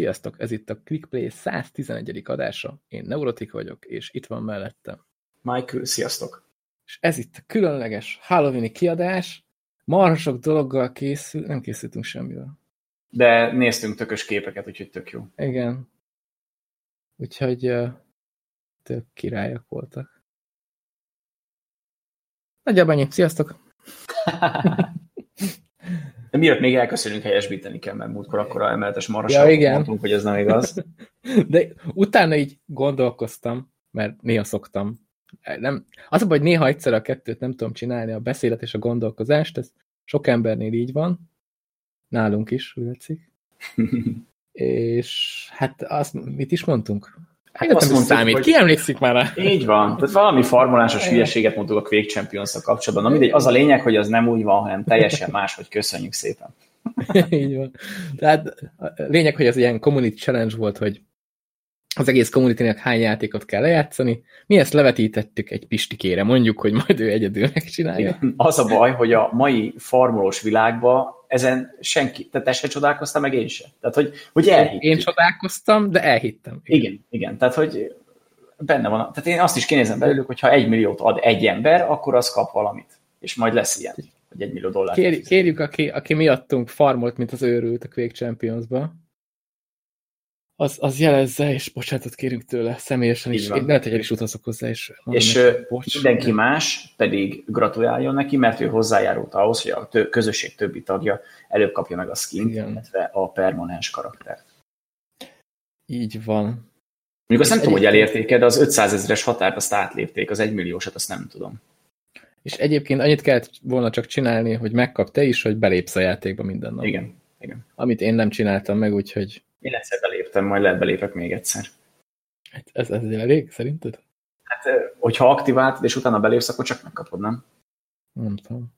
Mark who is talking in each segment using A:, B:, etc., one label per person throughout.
A: Sziasztok! Ez itt a ClickPlay 111. adása. Én Neurotik vagyok, és itt van mellettem.
B: Michael, sziasztok!
A: És ez itt a különleges Halloween kiadás. Marha sok dologgal készül, nem készültünk semmivel.
B: De néztünk tökös képeket, úgyhogy tök jó.
A: Igen. Úgyhogy tök királyok voltak. Nagyjából ennyi. Sziasztok!
B: De miatt még elköszönünk, helyesbíteni kell, mert múltkor akkor a emeletes maraságot ja, igen. mondtunk, hogy ez nem igaz.
A: De utána így gondolkoztam, mert néha szoktam. Nem, az a hogy néha egyszer a kettőt nem tudom csinálni, a beszédet és a gondolkozást, ez sok embernél így van. Nálunk is, úgy és hát azt mit is mondtunk? Hát azt mondtuk, számít. Hogy... Ki emlékszik már rá?
B: Így van. Tehát valami formulásos hülyeséget mondtuk a Quake champions kapcsolatban. Na mindegy, az a lényeg, hogy az nem úgy van, hanem teljesen más, hogy köszönjük szépen.
A: Így van. Tehát a lényeg, hogy az ilyen community challenge volt, hogy az egész community hány játékot kell lejátszani. Mi ezt levetítettük egy pistikére, mondjuk, hogy majd ő egyedül megcsinálja. Igen.
B: Az a baj, hogy a mai farmolós világban ezen senki, tehát te se csodálkoztam, meg én se. Tehát, hogy, hogy elhittük.
A: Én csodálkoztam, de elhittem.
B: Igen, igen, igen. tehát, hogy benne van. Tehát én azt is kinézem belőlük, hogy ha egy milliót ad egy ember, akkor az kap valamit. És majd lesz ilyen, hogy egy millió dollár.
A: Kér, kérjük, aki, aki miattunk farmolt, mint az őrült a Quake Champions-ba, az, az jelezze, és bocsánatot kérünk tőle személyesen is. Én lehet, hogy el is utazok hozzá, és
B: És neki, bocs, mindenki de... más pedig gratuláljon neki, mert ő hozzájárult ahhoz, hogy a tő, közösség többi tagja előbb kapja meg a skin, illetve a permanens karaktert.
A: Így van.
B: Mondjuk azt nem tudom, hogy elérték de az 500 ezeres határt azt átlépték, az egymilliósat azt nem tudom.
A: És egyébként annyit kellett volna csak csinálni, hogy megkap te is, hogy belépsz a játékba minden nap.
B: Igen. Igen.
A: Amit én nem csináltam meg, úgyhogy
B: én egyszer beléptem, majd lehet belépek még egyszer.
A: Hát ez, ez elég, szerinted?
B: Hát, hogyha aktiváltad, és utána belépsz, akkor csak megkapod, nem?
A: Nem tudom.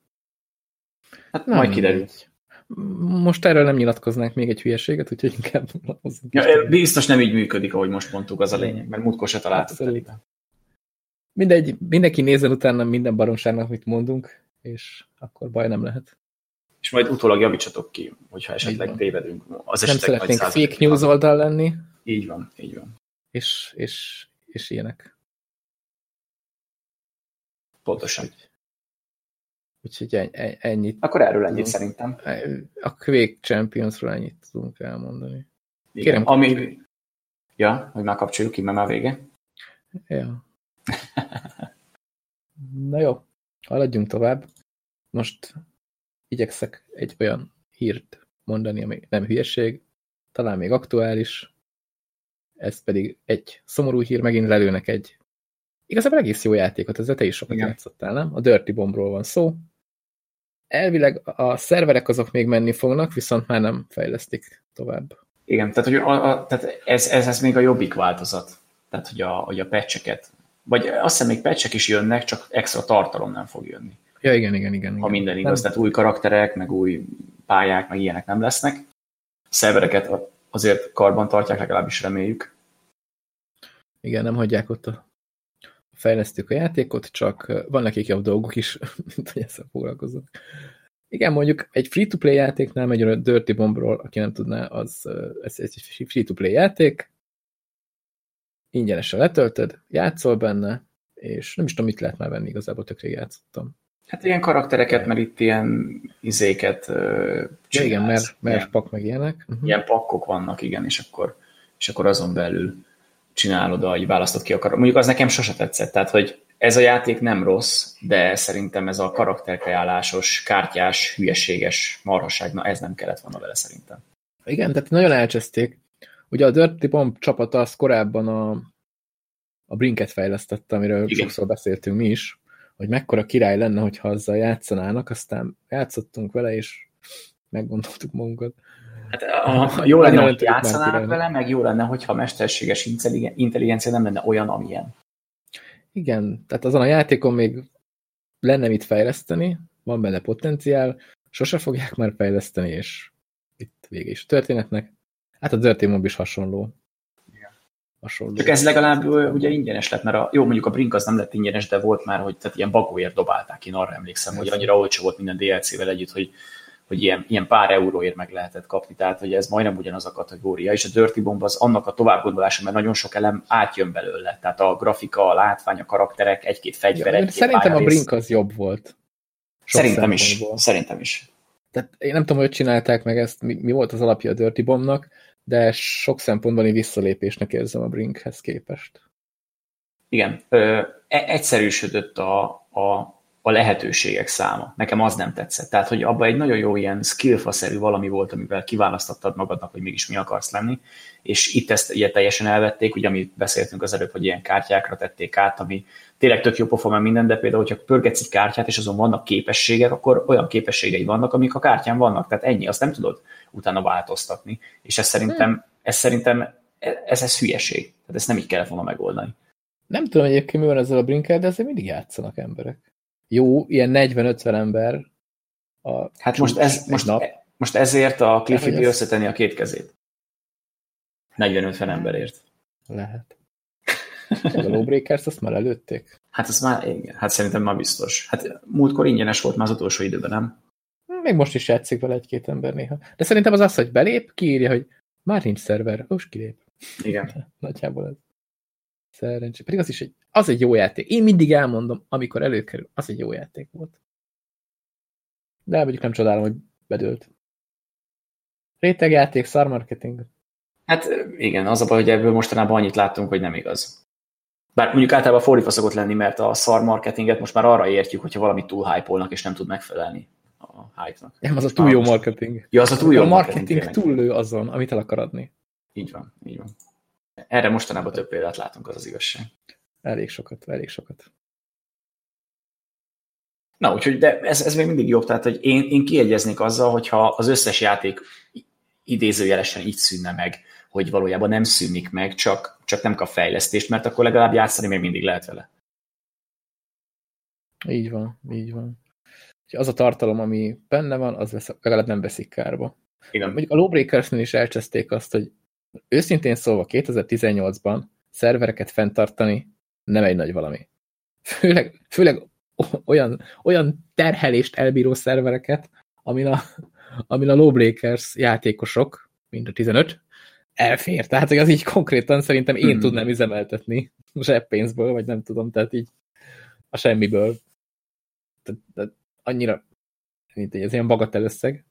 B: Hát nem, majd kiderül.
A: Most erről nem nyilatkoznánk még egy hülyeséget, úgyhogy inkább...
B: Ja, biztos nem így működik, ahogy most mondtuk, az a lényeg, mert múltkor se találtuk.
A: Mindegy, mindenki nézzen utána minden baromságnak, amit mondunk, és akkor baj nem lehet
B: és majd utólag javítsatok ki, hogyha esetleg tévedünk.
A: Az nem szeretnénk fake news oldal lenni.
B: Így van, így van.
A: És, és, és ilyenek.
B: Pontosan.
A: Úgyhogy ennyit.
B: Akkor erről ennyit szerintem.
A: A Quake Championsról ennyit tudunk elmondani.
B: Igen. Kérem, Ami... Ja, hogy már kapcsoljuk ki, mert már vége.
A: Ja. Na jó, haladjunk tovább. Most igyekszek egy olyan hírt mondani, ami nem hülyeség, talán még aktuális, ez pedig egy szomorú hír, megint lelőnek egy igazából egész jó játékot, ezzel te is sokat Igen. játszottál, nem? A Dirty Bombról van szó. Elvileg a szerverek azok még menni fognak, viszont már nem fejlesztik tovább.
B: Igen, tehát, hogy a, a, tehát ez, ez, ez még a jobbik változat. Tehát, hogy a, hogy a patcheket, vagy azt hiszem még patchek is jönnek, csak extra tartalom nem fog jönni.
A: Ja, igen, igen, igen.
B: Ha minden igaz, nem. tehát új karakterek, meg új pályák, meg ilyenek nem lesznek. A szervereket azért karban tartják, legalábbis reméljük.
A: Igen, nem hagyják ott a fejlesztők a játékot, csak van nekik jobb dolgok is, mint hogy ezzel foglalkoznak. Igen, mondjuk egy free-to-play játéknál megy a Dirty Bombról, aki nem tudná, az ez egy free-to-play játék, ingyenesen letöltöd, játszol benne, és nem is tudom, mit lehet már venni, igazából tökre játszottam.
B: Hát ilyen karaktereket, mert itt ilyen izéket.
A: Ja, igen, mert, mert pak meg ilyenek. Uh
B: mhm. -huh. Ilyen pakkok vannak, igen, és akkor, és akkor azon belül csinálod, hogy választod ki a karakter. Mondjuk az nekem sose tetszett, tehát hogy ez a játék nem rossz, de szerintem ez a karakterkajálásos, kártyás, hülyeséges marhaság, na ez nem kellett volna vele szerintem.
A: Igen, tehát nagyon elcseszték. Ugye a Dirty Bomb csapata az korábban a, a Brinket fejlesztette, amiről Igen. sokszor beszéltünk mi is, hogy mekkora király lenne, hogyha azzal játszanának, aztán játszottunk vele, és meggondoltuk magunkat.
B: Hát, a, jó lenne, hogy játszanának vele, meg jó lenne, hogyha a mesterséges intelligencia nem lenne olyan, amilyen.
A: Igen, tehát azon a játékon még lenne mit fejleszteni, van benne potenciál, sose fogják már fejleszteni, és itt vége is a történetnek. Hát a Dirty Mob is hasonló
B: hasonló. Csak ez legalább ugye ingyenes lett, mert a, jó, mondjuk a Brink az nem lett ingyenes, de volt már, hogy tehát ilyen bagóért dobálták, én arra emlékszem, hogy annyira olcsó volt minden DLC-vel együtt, hogy, hogy ilyen, ilyen pár euróért meg lehetett kapni, tehát hogy ez majdnem ugyanaz a kategória, és a Dirty Bomb az annak a továbbgondolása, mert nagyon sok elem átjön belőle, tehát a grafika, a látvány, a karakterek, egy-két fegyver,
A: Ja,
B: egy-két
A: szerintem a. Brink az jobb volt. Sok
B: Szerintem is, szerintem is.
A: Tehát én nem tudom, hogy csinálták meg ezt, mi, mi volt az alapja a Dirty Bombnak, de sok szempontból én visszalépésnek érzem a Brinkhez képest.
B: Igen, ö, e- egyszerűsödött a, a, a lehetőségek száma. Nekem az nem tetszett. Tehát, hogy abban egy nagyon jó ilyen skillfa-szerű valami volt, amivel kiválasztottad magadnak, hogy mégis mi akarsz lenni, és itt ezt ugye teljesen elvették, ugye amit beszéltünk az előbb, hogy ilyen kártyákra tették át, ami tényleg tök jó pofa, mert minden, de például, hogyha pörgetsz egy kártyát, és azon vannak képességek, akkor olyan képességei vannak, amik a kártyán vannak. Tehát ennyi, azt nem tudod utána változtatni. És ez szerintem, ez szerintem ez, ez hülyeség. Tehát ezt nem így kellett volna megoldani.
A: Nem tudom egyébként, mi van ezzel a Brinkkel, de azért mindig játszanak emberek. Jó, ilyen 40-50 ember. A
B: Hát most, ez, most,
A: nap.
B: most ezért a Cliffy B összetenni a két kezét. 40-50 emberért.
A: Lehet. A Lawbreakers azt már előtték.
B: Hát ez már, igen, hát szerintem már biztos. Hát múltkor ingyenes volt már az utolsó időben, nem?
A: Még most is játszik vele egy-két ember néha. De szerintem az az, hogy belép, kiírja, hogy már nincs szerver, most kilép.
B: Igen.
A: Nagyjából ez. Szerencsé. Pedig az is egy, az egy jó játék. Én mindig elmondom, amikor előkerül, az egy jó játék volt. De mondjuk nem csodálom, hogy bedőlt. Rétegjáték, szar marketing.
B: Hát igen, az a baj, hogy ebből mostanában annyit láttunk, hogy nem igaz. Bár mondjuk általában fordítva szokott lenni, mert a szar marketinget most már arra értjük, hogyha valamit túl hype és nem tud megfelelni a hype-nak.
A: Nem, az a túl jó marketing.
B: Ja, az a túl jó
A: a
B: marketing.
A: marketing túllő azon, amit el akar adni.
B: Így van, így van. Erre mostanában több példát látunk, az az igazság.
A: Elég sokat, elég sokat.
B: Na, úgyhogy, de ez, ez még mindig jobb, tehát hogy én, én kiegyeznék azzal, hogyha az összes játék idézőjelesen így szűnne meg, hogy valójában nem szűnik meg, csak, csak nem kap fejlesztést, mert akkor legalább játszani még mindig lehet vele.
A: Így van, így van. Úgyhogy az a tartalom, ami benne van, az vesz, legalább nem veszik kárba.
B: Igen.
A: Mondjuk a Lawbreakersnél is elcseszték azt, hogy őszintén szólva 2018-ban szervereket fenntartani nem egy nagy valami. Főleg, főleg olyan, olyan terhelést elbíró szervereket, amin a, amin a Lawbreakers játékosok, mind a 15, elfér. Tehát, hogy az így konkrétan szerintem én
B: Mhm.
A: tudnám üzemeltetni zseppénzből, vagy nem tudom, tehát így a semmiből. Tehát, tehát annyira, mint egy, ez ilyen bagatell összeg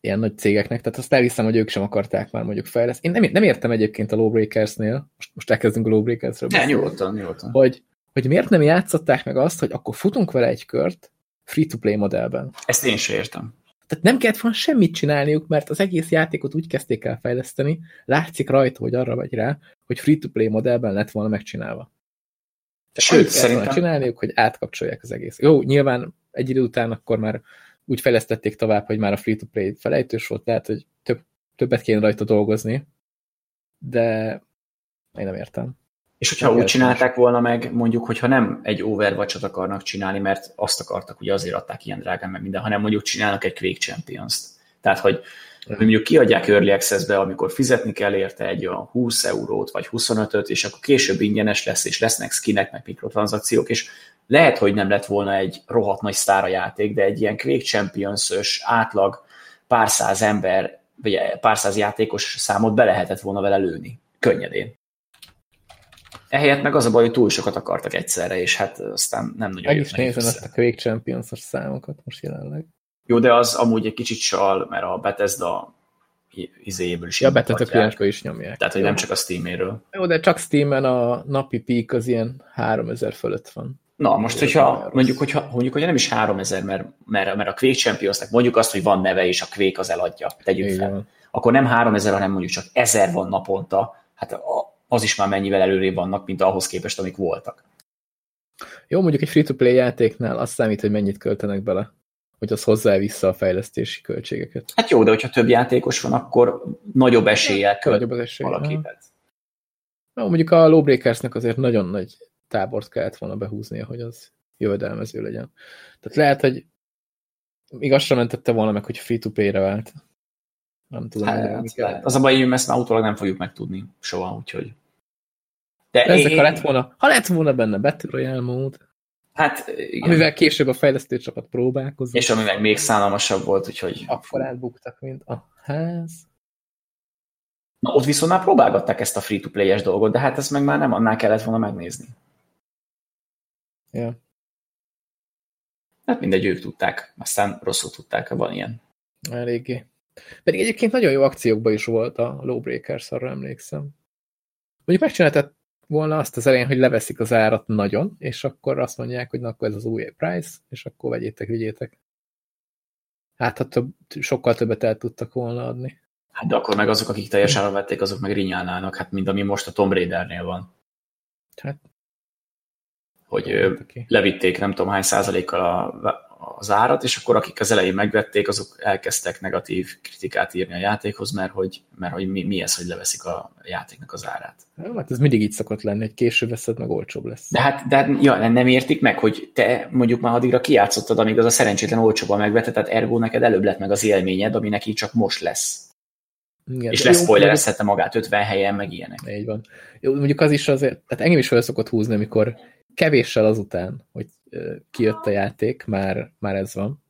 A: ilyen nagy cégeknek, tehát azt elhiszem, hogy ők sem akarták már mondjuk fejleszteni. Én nem, nem értem egyébként a Lawbreakersnél, most, most elkezdünk a Lawbreakersről beszélni,
B: nyugodtan, nyugodtan.
A: hogy, hogy miért nem játszották meg azt, hogy akkor futunk vele egy kört free-to-play modellben.
B: Ezt én sem értem.
A: Tehát nem kellett volna semmit csinálniuk, mert az egész játékot úgy kezdték el fejleszteni, látszik rajta, hogy arra vagy rá, hogy free-to-play modellben lett volna megcsinálva.
B: Sőt,
A: Annyit
B: szerintem,
A: csinálniuk, hogy átkapcsolják az egész. Jó, nyilván egy idő után akkor már úgy fejlesztették tovább, hogy már a free-to-play felejtős volt, lehet, hogy több, többet kéne rajta dolgozni, de én nem értem.
B: és hogyha
A: nem
B: úgy csinálták volna meg, mondjuk, hogyha nem egy Overwatch-ot akarnak csinálni, mert azt akartak, ugye azért adták ilyen drágán meg minden, hanem mondjuk csinálnak egy Quake Champions-t. Tehát, hogy hogy mondjuk kiadják Early Access-be, amikor fizetni kell érte egy olyan 20 eurót, vagy 25-öt, és akkor később ingyenes lesz, és lesznek skinek, meg mikrotranszakciók, és lehet, hogy nem lett volna egy rohadt nagy sztára játék, de egy ilyen Quake Champions-ös átlag pár száz ember, vagy pár száz játékos számot be lehetett volna vele lőni. Könnyedén. Ehelyett meg az a baj, hogy túl sokat akartak egyszerre, és hát aztán nem nagyon
A: Meg is nézem ezt a Quake Champions-os számokat most jelenleg.
B: Jó, de az amúgy egy kicsit sal, mert a Bethesda izéjéből is
A: Ja, betett a is nyomják.
B: Tehát, hogy
A: Jó.
B: nem csak a Steam-éről.
A: Jó, de csak Steam-en a napi peak az ilyen 3000 fölött van.
B: Na, most, hogyha mondjuk, hogyha, mondjuk, hogy nem is 3000, mert, mert, mert a Quake Championsnek mondjuk azt, hogy van neve, és a Quake az eladja, tegyük
A: Így
B: fel. Akkor nem 3000, hanem mondjuk csak 1000 van naponta, hát az is már mennyivel előrébb vannak, mint ahhoz képest, amik voltak.
A: Jó, mondjuk egy free-to-play játéknál azt számít, hogy mennyit költenek bele, hogy az hozzá vissza a fejlesztési költségeket.
B: Hát jó, de hogyha több játékos van, akkor nagyobb eséllyel költ
A: Nagyobb az esély.
B: valaki.
A: aha.
B: Tehát
A: Jó, mondjuk a Lawbreakersnek azért nagyon nagy tábort kellett volna behúznia, hogy az jövedelmező legyen. Tehát lehet, hogy még azt sem mentette volna meg, hogy free-to-play-re vált. Nem tudom.
B: Hát, lehet. az a baj, hogy ezt már utólag nem fogjuk megtudni soha, úgyhogy. De
A: De ezek,
B: én,
A: ha lett volna, ha lett volna benne Battle Royale mód,
B: Hát, igen.
A: Amivel később a fejlesztő csapat próbálkozott.
B: És ami meg még szánalmasabb volt, úgyhogy...
A: Akkor átbuktak, mint a ház.
B: Na, ott viszont már próbálgatták ezt a free-to-play-es dolgot, de hát ezt meg már nem annál kellett volna megnézni.
A: Ja.
B: Hát mindegy, ők tudták, aztán rosszul tudták, ha van ilyen.
A: Eléggé. Pedig egyébként nagyon jó akciókban is volt a Lowbreakers, arra emlékszem. Mondjuk megcsináltad volna azt az elején, hogy leveszik az árat nagyon, és akkor azt mondják, hogy na, akkor ez az új price, és akkor vegyétek, vigyétek. Hát, ha több, sokkal többet el tudtak volna adni.
B: Hát de akkor meg azok, akik teljesen vették, azok meg rinyálnának, hát mint ami most a Tomb Raidernél van.
A: Hát,
B: hogy levitték nem tudom hány százalékkal a, az árat, és akkor akik az elején megvették, azok elkezdtek negatív kritikát írni a játékhoz, mert hogy, mert hogy mi, mi ez, hogy leveszik a játéknak az árát.
A: Hát ez mindig így szokott lenni, hogy később veszed, meg olcsóbb lesz.
B: De hát, de hát ja, nem értik meg, hogy te mondjuk már addigra kijátszottad, amíg az a szerencsétlen olcsóban megvetted, tehát ergo neked előbb lett meg az élményed, ami neki csak most lesz.
A: Igen,
B: és
A: jó,
B: leszpoilerezhette magát 50 helyen, meg ilyenek.
A: Így van. Jó, mondjuk az is azért, tehát engem is fel szokott húzni, amikor kevéssel azután, hogy kijött a játék, már, már ez van.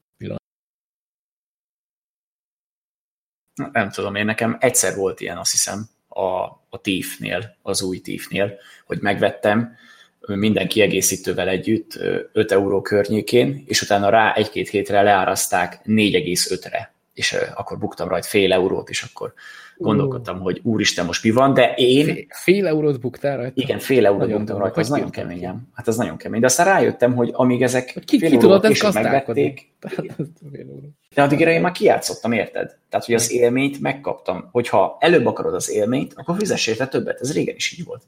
B: Nem tudom, én nekem egyszer volt ilyen, azt hiszem, a, a Thief-nél, az új Thief-nél, hogy megvettem minden kiegészítővel együtt ö, 5 euró környékén, és utána rá egy-két hétre leárazták 4,5-re, és akkor buktam rajta fél eurót, és akkor gondolkodtam, hogy úristen, most mi van, de én
A: Fél, fél eurót buktál rajta?
B: Igen, fél eurót
A: Nagyon
B: buktam rajta, az nagyon
A: bírtad
B: keményen. Hát az nagyon kemény. De aztán rájöttem, hogy amíg ezek
A: Hogy ki,
B: fél
A: ki tudod ezt
B: megvették, de addigra én már kijátszottam, érted? Tehát, hogy az élményt megkaptam. Hogyha előbb akarod az élményt, akkor fizess érte többet. Ez régen is így volt.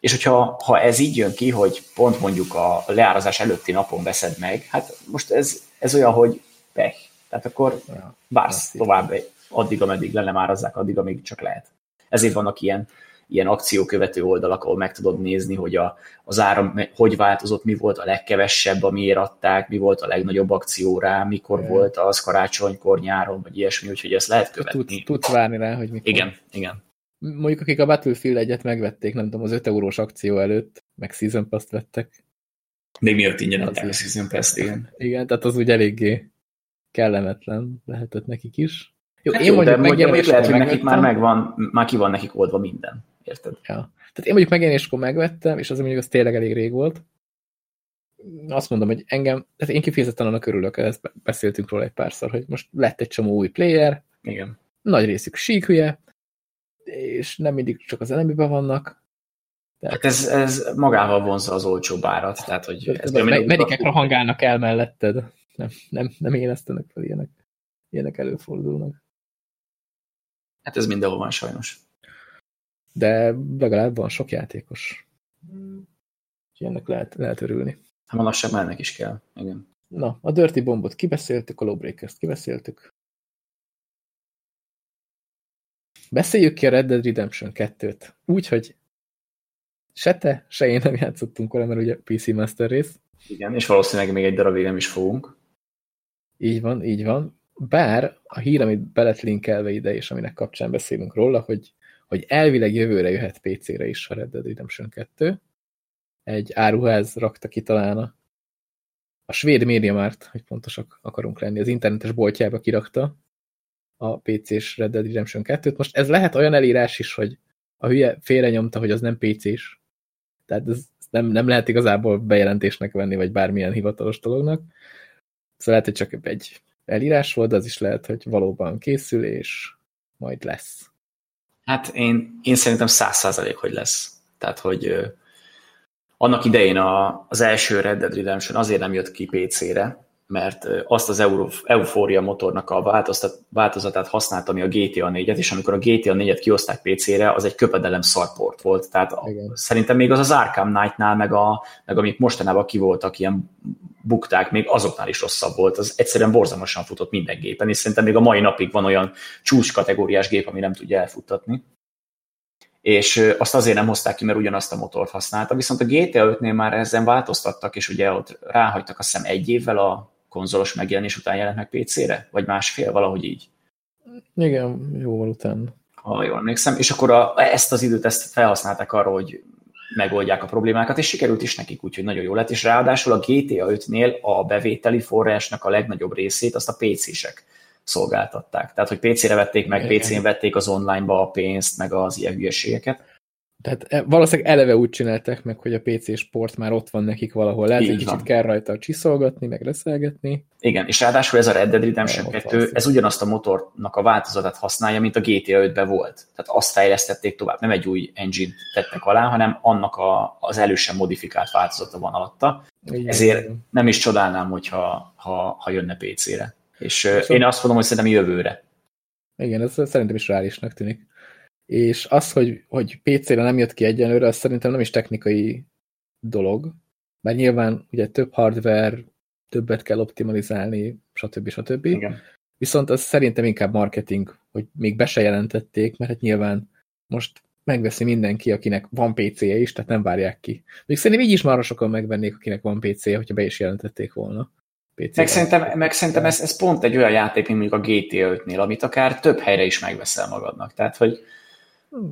B: És hogyha ha ez így jön ki, hogy pont mondjuk a leárazás előtti napon veszed meg, hát most ez, ez olyan, hogy pech. Tehát akkor
A: Ja.
B: vársz
A: Azt
B: tovább addig, ameddig le nem árazzák, addig, amíg csak lehet. Ezért vannak ilyen, ilyen akciókövető oldalak, ahol meg tudod nézni, hogy a, az áram hogy változott, mi volt a legkevesebb, amiért adták, mi volt a legnagyobb akció rá, mikor
A: Ja.
B: volt az karácsonykor, nyáron, vagy ilyesmi, úgyhogy ezt lehet követni.
A: Tudsz, tudsz várni rá, hogy mikor.
B: Igen, igen.
A: Mondjuk akik a Battlefield egyet megvették, nem tudom, az 5 eurós akció előtt, meg Season Pass-t vettek.
B: Még miatt ingyen adták a. Season Pass-t, igen.
A: Igen, tehát az úgy eléggé kellemetlen lehetett nekik is. Jó,
B: Hát jó, de mondjuk, mondjuk
A: megjelenéskor
B: lehet, hogy nekik már megvan, már ki van nekik oldva minden. Érted?
A: Ja. Tehát én mondjuk megjelenéskor megvettem, és az mondjuk az tényleg elég rég volt. Azt mondom, hogy engem, tehát én kifejezetten annak örülök, ezt be- beszéltünk róla egy párszor, hogy most lett egy csomó új player,
B: Igen.
A: nagy részük síkhülye, és nem mindig csak az enemiben vannak.
B: Hát ez, ez magával vonza az olcsó árat, tehát hogy ez
A: Me-
B: például-
A: Medikek rohangálnak el melletted. Nem, nem, nem élesztenek fel ilyenek. Ilyenek előfordulnak.
B: Hát ez mindenhol van sajnos.
A: De legalább van sok játékos. Úgyhogy ennek lehet, lehet örülni.
B: Hát ma lassan mennek is kell. Igen.
A: Na, a Dirty Bombot kibeszéltük, a Lawbreakers-t kibeszéltük. Beszéljük ki a Red Dead Redemption 2-t. Úgy, hogy se te, se én nem játszottunk vele, mert ugye PC Master rész.
B: Igen, és valószínűleg még egy darabig nem is fogunk.
A: Így van, így van. Bár a hír, amit be lett linkelve ide, és aminek kapcsán beszélünk róla, hogy, hogy elvileg jövőre jöhet PC-re is a Red Dead Redemption 2. Egy áruház rakta ki talán a, a svéd MediaMart, hogy pontosak akarunk lenni, az internetes boltjába kirakta a PC-s Red Dead Redemption 2-t. Most ez lehet olyan elírás is, hogy a hülye félrenyomta, hogy az nem PC-s. Tehát ez nem, nem lehet igazából bejelentésnek venni, vagy bármilyen hivatalos dolognak. Szóval lehet, hogy csak egy elírás volt, az is lehet, hogy valóban készül, és majd lesz.
B: Hát én, én szerintem száz százalék, hogy lesz. Tehát, hogy ö, annak idején a, az első Red Dead Redemption azért nem jött ki PC-re, mert azt az Euphoria motornak a változtat, változatát használta, ami a GTA 4-et, és amikor a GTA 4-et kihozták PC-re, az egy köpedelem szarport volt. Tehát a,
A: Igen.
B: szerintem még az az Arkham Knight-nál, meg, a, meg amik mostanában ki voltak ilyen bukták, még azoknál is rosszabb volt. Az egyszerűen borzalmasan futott minden gépen, és szerintem még a mai napig van olyan csúcs kategóriás gép, ami nem tudja elfuttatni. És azt azért nem hozták ki, mert ugyanazt a motort használta. Viszont a GTA 5-nél már ezen változtattak, és ugye ott ráhagytak azt hiszem egy évvel a konzolos megjelenés után jelent meg PC-re? Vagy másfél, valahogy így
A: Igen, jóval után.
B: ha jól emlékszem, és akkor a, ezt az időt ezt felhasználták arra, hogy megoldják a problémákat, és sikerült is nekik, úgyhogy nagyon jó lett, és ráadásul a GTA 5-nél a bevételi forrásnak a legnagyobb részét azt a PC-sek szolgáltatták. Tehát, hogy PC-re vették meg, PC-n vették az online-ba a pénzt, meg az ilyen hülyeségeket.
A: Tehát e, valószínűleg eleve úgy csinálták meg, hogy a PC sport már ott van nekik valahol. Lehet, hogy kicsit kell rajta csiszolgatni, meg reszelgetni.
B: Igen, és ráadásul ez a Red Dead Redemption 2, ez ugyanazt a motornak a változatát használja, mint a GTA 5-ben volt. Tehát azt fejlesztették tovább. Nem egy új engine tettek alá, hanem annak a, az elősen modifikált változata van alatta. Igen. Ezért nem is csodálnám, hogyha ha, ha jönne PC-re. És szóval... én azt mondom, hogy szerintem jövőre.
A: Igen, ez szerintem is reálisnak tűnik és az, hogy, hogy PC-re nem jött ki egyenlőre, az szerintem nem is technikai dolog, mert nyilván ugye több hardware, többet kell optimalizálni, stb. stb. Igen. Viszont az szerintem inkább marketing, hogy még be se jelentették, mert hát nyilván most megveszi mindenki, akinek van PC-je is, tehát nem várják ki. Még szerintem így is már sokan megvennék, akinek van PC-je, hogyha be is jelentették volna.
B: PC meg szerintem, meg szerintem ez, ez pont egy olyan játék, mint mondjuk a GTA 5-nél, amit akár több helyre is megveszel magadnak. Tehát, hogy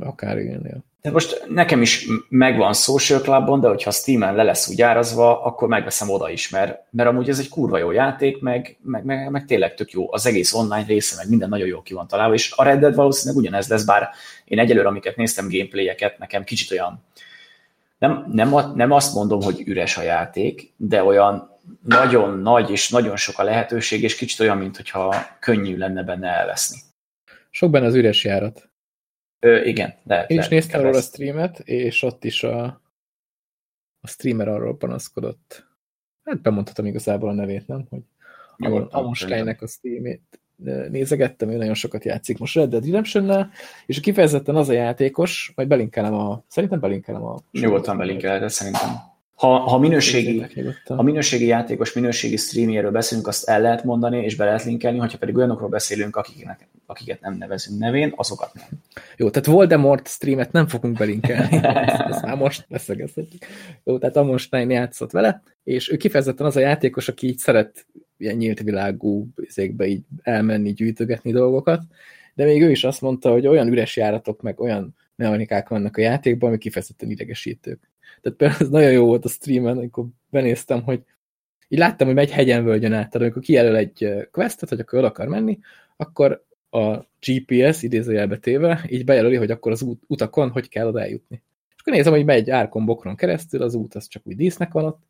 A: Akár igen.
B: De most nekem is megvan Social Clubon, de hogyha Steam-en le lesz úgy árazva, akkor megveszem oda is, mert, mert amúgy ez egy kurva jó játék, meg, meg, meg, meg tényleg tök jó. Az egész online része, meg minden nagyon jó ki van találva, és a Red Dead valószínűleg ugyanez lesz, bár én egyelőre, amiket néztem gameplayeket, nekem kicsit olyan nem, nem, nem azt mondom, hogy üres a játék, de olyan nagyon nagy és nagyon sok a lehetőség, és kicsit olyan, mintha könnyű lenne benne elveszni.
A: Sok benne az üres járat.
B: Ö, igen, de
A: Én is néztem róla a streamet, és ott is a, a streamer arról panaszkodott. Hát bemondhatom igazából a nevét, nem? Hogy Amonsteinnek a streamét nézegettem, ő nagyon sokat játszik most Red Dead redemption és kifejezetten az a játékos, majd belinkelem a, szerintem belinkelem a...
B: Nyugodtan belinkeled, szerintem. Ha, ha, minőségi, ha minőségi játékos, minőségi streamerről beszélünk, azt el lehet mondani, és be lehet linkelni, hogyha pedig olyanokról beszélünk, akiknek, akiket nem nevezünk nevén, azokat nem.
A: Jó, tehát Voldemort streamet nem fogunk belinkelni, ezt, ezt már most beszélgethetjük. Jó, tehát Amonstein játszott vele, és ő kifejezetten az a játékos, aki így szeret ilyen nyílt világú izékbe így elmenni, gyűjtögetni dolgokat, de még ő is azt mondta, hogy olyan üres járatok, meg olyan mechanikák vannak a játékban, ami kifejezetten idegesítők. Tehát például ez nagyon jó volt a streamen, amikor benéztem, hogy így láttam, hogy megy hegyen völgyön át, tehát amikor kijelöl egy questet, hogy akkor oda akar menni, akkor a GPS idézőjelbe téve így bejelöli, hogy akkor az út, utakon hogy kell oda eljutni. És akkor nézem, hogy megy árkon bokron keresztül, az út az csak úgy dísznek van ott,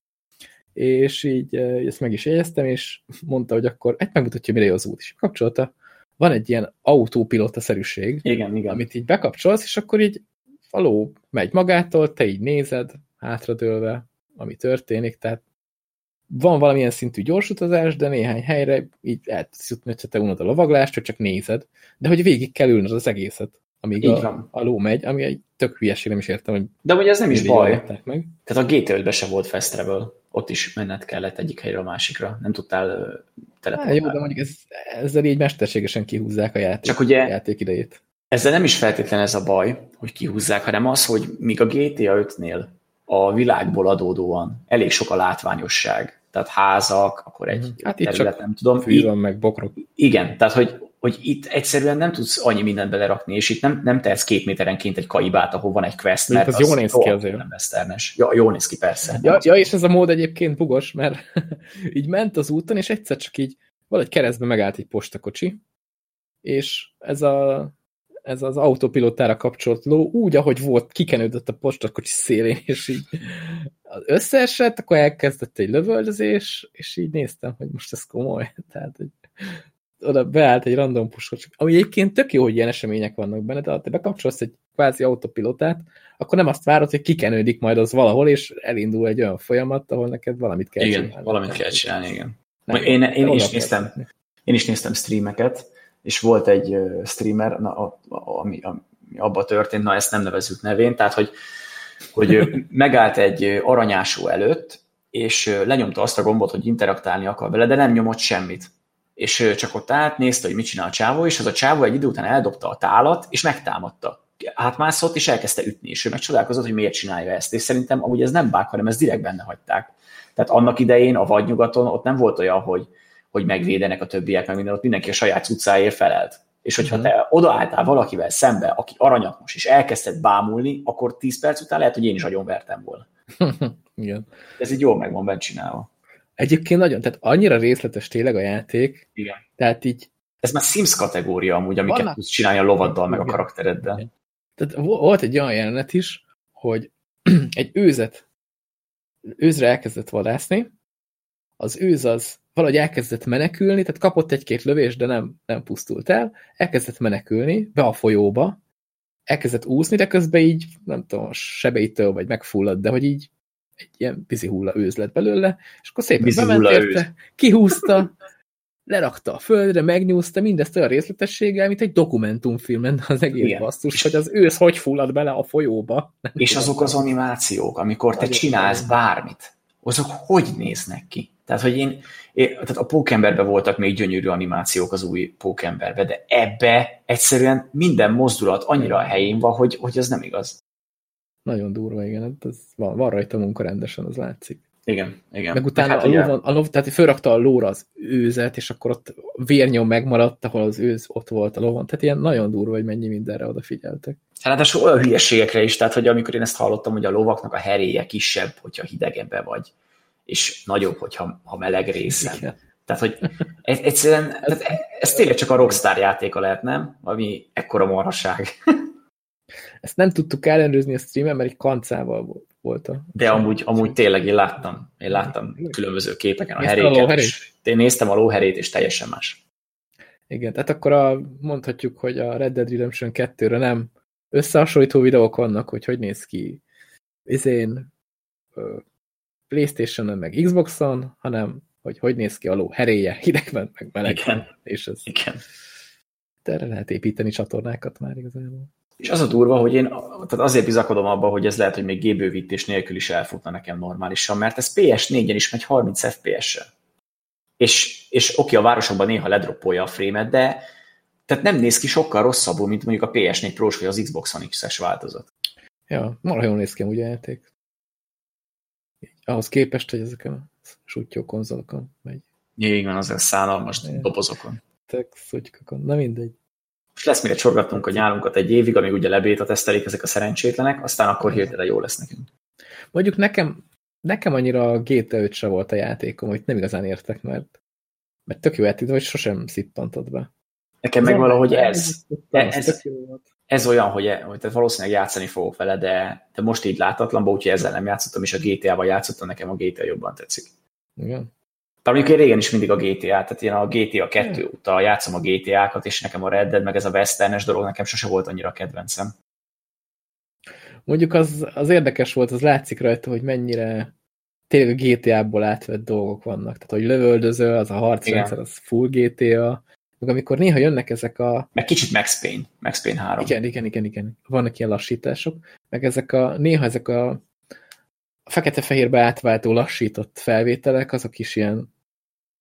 A: és így ezt meg is jegyeztem, és mondta, hogy akkor egy megmutatja, mire jó az út. És kapcsolta, van egy ilyen autópilota-szerűség,
B: igen, igen.
A: amit így bekapcsolsz, és akkor így való megy magától, te így nézed, hátradőlve, ami történik, tehát van valamilyen szintű gyorsutazás, de néhány helyre így el tudsz jutni, hogyha te unod a lovaglást, hogy csak nézed, de hogy végig kell ülnöd az egészet, amíg a, a ló megy, ami egy tök hülyeség, nem is értem, hogy
B: De hogy ez nem is baj. Meg. Tehát a gt 5 se volt fast travel, ott is menned kellett egyik helyről a másikra, nem tudtál
A: telefonálni. Jó, de mondjuk ez, ezzel így mesterségesen kihúzzák a játék, Csak ugye, játék idejét.
B: Ezzel nem is feltétlen ez a baj, hogy kihúzzák, hanem az, hogy míg a GTA 5-nél a világból adódóan elég sok a látványosság, tehát házak, akkor egy mhm.
A: hát itt terület, nem tudom.
B: Fű
A: van, meg bokrok.
B: Igen, tehát hogy, hogy itt egyszerűen nem tudsz annyi mindent belerakni, és itt nem, nem tehetsz két méterenként egy kaibát, ahol van egy quest,
A: mert az, az jól néz ki azért.
B: Nem westernes. Ja, jól néz ki, persze.
A: Ja, ja, és ez a mód egyébként bugos, mert így ment az úton, és egyszer csak így valahogy keresztbe megállt egy postakocsi, és ez a ez az autopilotára kapcsolt ló úgy, ahogy volt, kikenődött a postakocsi szélén, és így összeesett, akkor elkezdett egy lövöldözés, és így néztem, hogy most ez komoly. Tehát, hogy oda beállt egy random puskocsi, ami egyébként tök jó, hogy ilyen események vannak benne, de ha te bekapcsolsz egy kvázi autopilotát, akkor nem azt várod, hogy kikenődik majd az valahol, és elindul egy olyan folyamat, ahol neked valamit kell
B: igen, csinálni. valamit kell csinálni, igen. Nem, én, én, is néztem, én is néztem streameket, és volt egy streamer, na, a, a, ami, ami abba történt, na ezt nem nevezük nevén, tehát hogy, hogy megállt egy aranyásó előtt, és lenyomta azt a gombot, hogy interaktálni akar vele, de nem nyomott semmit. És csak ott állt, nézte, hogy mit csinál a csávó, és az a csávó egy idő után eldobta a tálat, és megtámadta. Átmászott, és elkezdte ütni, és ő megcsodálkozott, hogy miért csinálja ezt. És szerintem amúgy ez nem bák, hanem ezt direkt benne hagyták. Tehát annak idején a vadnyugaton ott nem volt olyan, hogy hogy megvédenek a többiek, meg minden, ott mindenki a saját utcáért felelt. és hogyha te odaálltál valakivel szembe, aki aranyat most, és elkezdted bámulni, akkor 10 perc után lehet, hogy én is vertem volna.
A: Igen.
B: Ez így jól meg van bent csinálva.
A: Egyébként nagyon, tehát annyira részletes tényleg a játék.
B: Igen.
A: Tehát így...
B: Ez már Sims kategória amúgy, amiket Vannak... tudsz csinálni a lovaddal, meg a karaktereddel. Igen.
A: Tehát volt egy olyan jelenet is, hogy egy őzet, őzre elkezdett vadászni, az őz az valahogy elkezdett menekülni, tehát kapott egy-két lövés, de nem, nem pusztult el, elkezdett menekülni be a folyóba, elkezdett úszni, de közben így, nem tudom, sebeitől vagy megfulladt, de hogy így egy ilyen pizi hulla őz lett belőle, és akkor szépen Bizi bement érte, kihúzta, lerakta a földre, megnyúzta, mindezt olyan részletességgel, mint egy dokumentumfilmen az egész Igen. basszus, hogy az ősz hogy fullad bele a folyóba.
B: És azok az animációk, amikor te csinálsz bármit, azok hogy néznek ki? Tehát, hogy én, én tehát a Pókemberben voltak még gyönyörű animációk az új Pókemberbe, de ebbe egyszerűen minden mozdulat annyira a helyén van, hogy, hogy ez nem igaz.
A: Nagyon durva, igen. Hát ez van, van rajta munka rendesen, az látszik.
B: Igen, igen.
A: Meg utána hát, a, ló, a ló, tehát fölrakta a lóra az őzet, és akkor ott vérnyom megmaradt, ahol az őz ott volt a lovon. Tehát ilyen nagyon durva, hogy mennyi mindenre odafigyeltek.
B: Hát olyan hülyeségekre is, tehát hogy amikor én ezt hallottam, hogy a lovaknak a heréje kisebb, hogyha hidegebbe vagy, és nagyobb, hogyha ha meleg részen. Igen. Tehát, hogy egyszerűen, tehát ez tényleg csak a Rockstar játéka lehet, nem? Ami ekkora marhaság.
A: Ezt nem tudtuk ellenőrizni a streamen, mert egy kancával volt a...
B: De amúgy, amúgy tényleg én láttam, én láttam különböző képeken a heréket, a és én néztem a lóherét, és teljesen más.
A: Igen, tehát akkor a, mondhatjuk, hogy a Red Dead Redemption 2-re nem összehasonlító videók vannak, hogy hogy néz ki izén, Playstation-on, meg Xbox-on, hanem hogy hogy néz ki a ló heréje, hidegben, meg melegben.
B: Igen. És ez,
A: Igen. De erre lehet építeni csatornákat már igazából.
B: És az a durva, hogy én tehát azért bizakodom abba, hogy ez lehet, hogy még gébővítés nélkül is elfutna nekem normálisan, mert ez PS4-en is megy 30 FPS-sel. És, és oké, a városokban néha ledroppolja a frémet, de tehát nem néz ki sokkal rosszabbul, mint mondjuk a PS4 pro vagy az Xbox One X-es változat.
A: Ja, marha jól néz ki ugye játék. Ahhoz képest, hogy ezeken a sutyó konzolokon megy.
B: Igen, az a szánalmas dobozokon.
A: Tök szutykokon, na mindegy.
B: Most lesz mire csorgatnunk a nyálunkat egy évig, amíg ugye lebéta tesztelik ezek a szerencsétlenek, aztán akkor hirtelen jó lesz nekünk.
A: Mondjuk nekem, nekem annyira a GTA 5 se volt a játékom, hogy nem igazán értek, mert, mert tök jó játék, hogy sosem szippantod be.
B: Nekem meg valahogy ez, ez, ez, ez olyan, hogy, hogy tehát valószínűleg játszani fogok vele, de, de most így látatlanban, úgyhogy ezzel nem játszottam, és a GTA-val játszottam, nekem a GTA jobban tetszik.
A: Igen.
B: Bár mondjuk én régen is mindig a GTA, tehát én a GTA 2 hmm. óta játszom a GTA-kat, és nekem a Red Dead, meg ez a westernes dolog nekem sose volt annyira kedvencem.
A: Mondjuk az, az érdekes volt, az látszik rajta, hogy mennyire tényleg a GTA-ból átvett dolgok vannak. Tehát, hogy lövöldöző, az a harcrendszer, az full GTA, meg amikor néha jönnek ezek a...
B: Meg kicsit Max Payne, Max Payne 3.
A: Igen, igen, igen, igen. Vannak ilyen lassítások, meg ezek a, néha ezek a, fekete-fehérbe átváltó lassított felvételek, azok is ilyen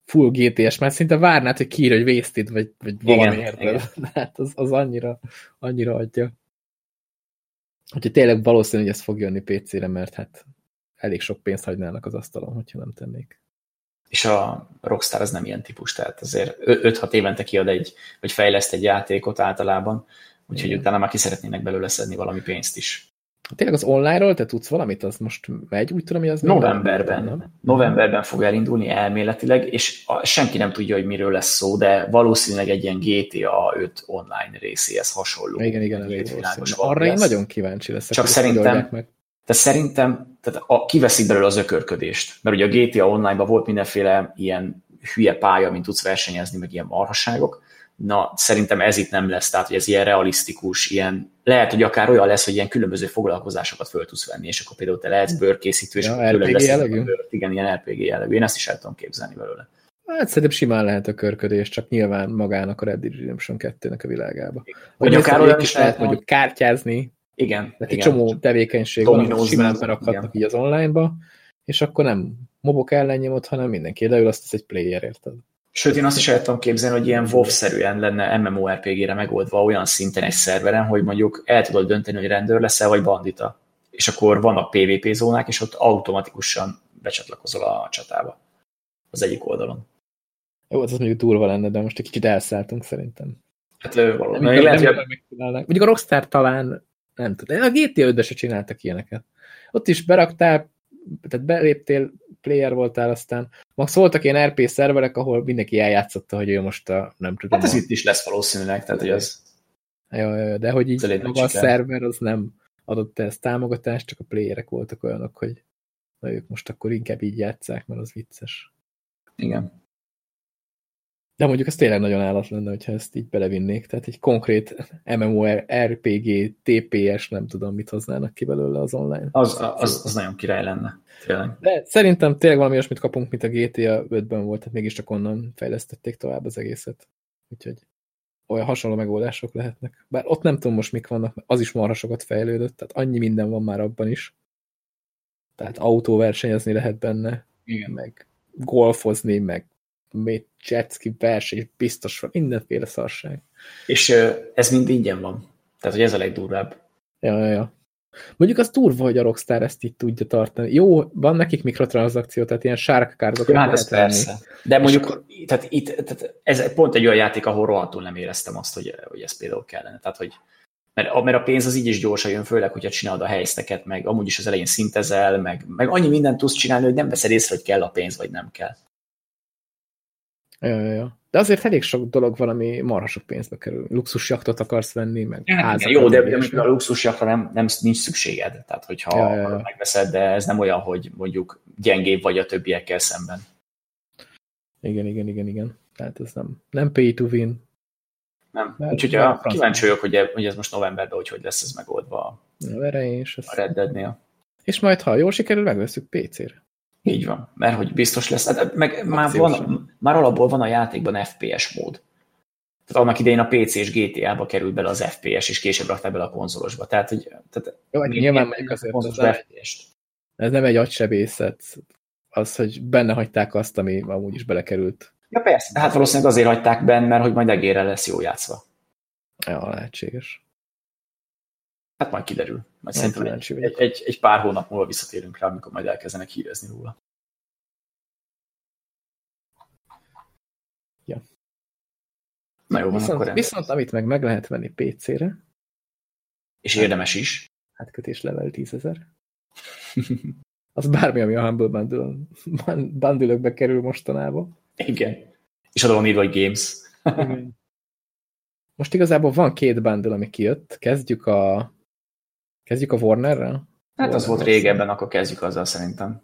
A: full GTS, mert szinte várnád, hogy kiír, hogy Wasted, vagy, vagy valami érted. Hát az, az annyira, annyira adja. Úgyhogy tényleg valószínű, hogy ez fog jönni PC-re, mert hát elég sok pénzt hagynának az asztalon, hogyha nem tennék.
B: És a Rockstar az nem ilyen típus, tehát azért 5-6 évente kiad egy, vagy fejleszt egy játékot általában, úgyhogy Igen. utána már ki szeretnének belőle szedni valami pénzt is.
A: Tényleg az online-ról te tudsz valamit? Az most megy, úgy tudom, hogy az
B: Novemberben. Nem? Novemberben fog elindulni elméletileg, és a, senki nem tudja, hogy miről lesz szó, de valószínűleg egy ilyen GTA 5 online részéhez hasonló.
A: Igen, igen, igen. Arra lesz. én nagyon kíváncsi leszek.
B: Csak szerintem, meg. De szerintem tehát a, kiveszik belőle az ökörködést, mert ugye a GTA Online-ban volt mindenféle ilyen hülye pálya, mint tudsz versenyezni, meg ilyen marhaságok, Na, szerintem ez itt nem lesz, tehát hogy ez ilyen realisztikus, ilyen, lehet, hogy akár olyan lesz, hogy ilyen különböző foglalkozásokat föl tudsz venni, és akkor például te lehetsz bőrkészítő, és
A: ja, akkor RPG jellegű? Bőrt,
B: igen, ilyen RPG jellegű. Én ezt is el tudom képzelni belőle.
A: Hát szerintem simán lehet a körködés, csak nyilván magának a Red Dead Redemption 2-nek a világába.
B: Vagy akár olyan is lehet
A: mondjuk kártyázni,
B: igen,
A: mert egy csomó tevékenység van, hogy simán berakhatnak így az online-ba, és akkor nem mobok ellen nyomott, hanem mindenki leül, azt egy player, érted?
B: Sőt, én azt is el tudom képzelni, hogy ilyen WoW-szerűen lenne MMORPG-re megoldva olyan szinten egy szerveren, hogy mondjuk el tudod dönteni, hogy rendőr leszel, vagy bandita. És akkor vannak PvP zónák, és ott automatikusan becsatlakozol a csatába az egyik oldalon.
A: Jó, hát az mondjuk durva lenne, de most egy kicsit elszálltunk szerintem.
B: Hát valami.
A: Nem,
B: lehet, hogy...
A: Mondjuk a Rockstar talán nem tudom. A GTA 5 se csináltak ilyeneket. Ott is beraktál, tehát beléptél, player voltál, aztán max voltak ilyen RP szerverek, ahol mindenki eljátszotta, hogy ő most a, nem tudom.
B: Hát ez
A: a...
B: itt is lesz valószínűleg, tehát hogy az...
A: Jó, jó, de hogy így maga a szerver az nem adott ezt támogatást, csak a playerek voltak olyanok, hogy na ők most akkor inkább így játsszák, mert az vicces.
B: Igen.
A: De mondjuk ez tényleg nagyon állat lenne, hogyha ezt így belevinnék. Tehát egy konkrét MMORPG, TPS, nem tudom, mit hoznának ki belőle az online.
B: Az, az, az nagyon király lenne. Tényleg.
A: De szerintem tényleg valami olyasmit kapunk, mint a GTA 5-ben volt, tehát mégiscsak onnan fejlesztették tovább az egészet. Úgyhogy olyan hasonló megoldások lehetnek. Bár ott nem tudom most mik vannak, mert az is marha sokat fejlődött, tehát annyi minden van már abban is. Tehát autóversenyezni lehet benne,
B: Igen.
A: meg golfozni, meg még jetski verseny, biztos van, mindenféle szarság.
B: És ez mind ingyen van. Tehát, hogy ez a legdurvább.
A: Ja, ja, ja. Mondjuk az durva, hogy a Rockstar ezt így tudja tartani. Jó, van nekik mikrotranszakció, tehát ilyen sárkakárdokat
B: Ja, hát ez persze. De mondjuk, tehát itt, tehát ez pont egy olyan játék, ahol rohadtul nem éreztem azt, hogy, hogy ez például kellene. Tehát, hogy mert a, mert a pénz az így is gyorsan jön, főleg, hogyha csinálod a helyszteket, meg amúgy is az elején szintezel, meg, meg annyi mindent tudsz csinálni, hogy nem veszed észre, hogy kell a pénz, vagy nem kell.
A: Ja, ja, ja. De azért elég sok dolog van, ami marha sok pénzbe kerül. Luxusjaktot akarsz venni, meg
B: Ja,
A: házakat,
B: jó, de, de amikor a luxusjakra nem, nem, nincs szükséged. Tehát, hogyha
A: Ja,
B: ja,
A: ja, ja.
B: megveszed, de ez nem olyan, hogy mondjuk gyengébb vagy a többiekkel szemben.
A: Igen, igen, igen, igen. Tehát ez nem, nem pay to win.
B: Nem.
A: Mert-
B: Úgyhogy a, kíváncsi vagyok, hogy, e- hogy ez most novemberben, hogy hogy lesz ez megoldva a
A: A verej, és,
B: a. Red Dead-nél.
A: és majd, ha jól sikerül, megveszünk PC-re.
B: Így van, mert hogy biztos lesz. Hát, meg már, van, már alapból van a játékban FPS mód. Tehát annak idején a PC és GTA-ba került bele az FPS, és később rakták bele a konzolosba. Tehát, hogy tehát
A: Jó, hát nyilván mondjuk
B: a
A: azért
B: konzolosba
A: ez,
B: FPS-t.
A: ez nem egy agysebészet. Az, hogy benne hagyták azt, ami amúgy is belekerült.
B: Ja persze, de hát valószínűleg azért hagyták benne, mert hogy majd egérre lesz jó játszva.
A: Ja, lehetséges.
B: Hát majd kiderül. Majd
A: Nem
B: szerintem egy, egy, egy, egy pár hónap múlva visszatérünk rá, amikor majd elkezdenek hírezni róla.
A: Ja.
B: Na jó, van,
A: Viszont,
B: akkor
A: viszont amit meg meg lehet venni PC-re,
B: És érdemes is.
A: hát kötés level 10 ezer. Az bármi, ami a Humble Bundle, bundle kerül mostanában.
B: Igen. És oda van írva, hogy Games.
A: Most igazából van két bundle, ami kijött. Kezdjük a kezdjük a Warnerrel.
B: Hát az volt
A: Warner
B: régebben, akkor kezdjük azzal szerintem.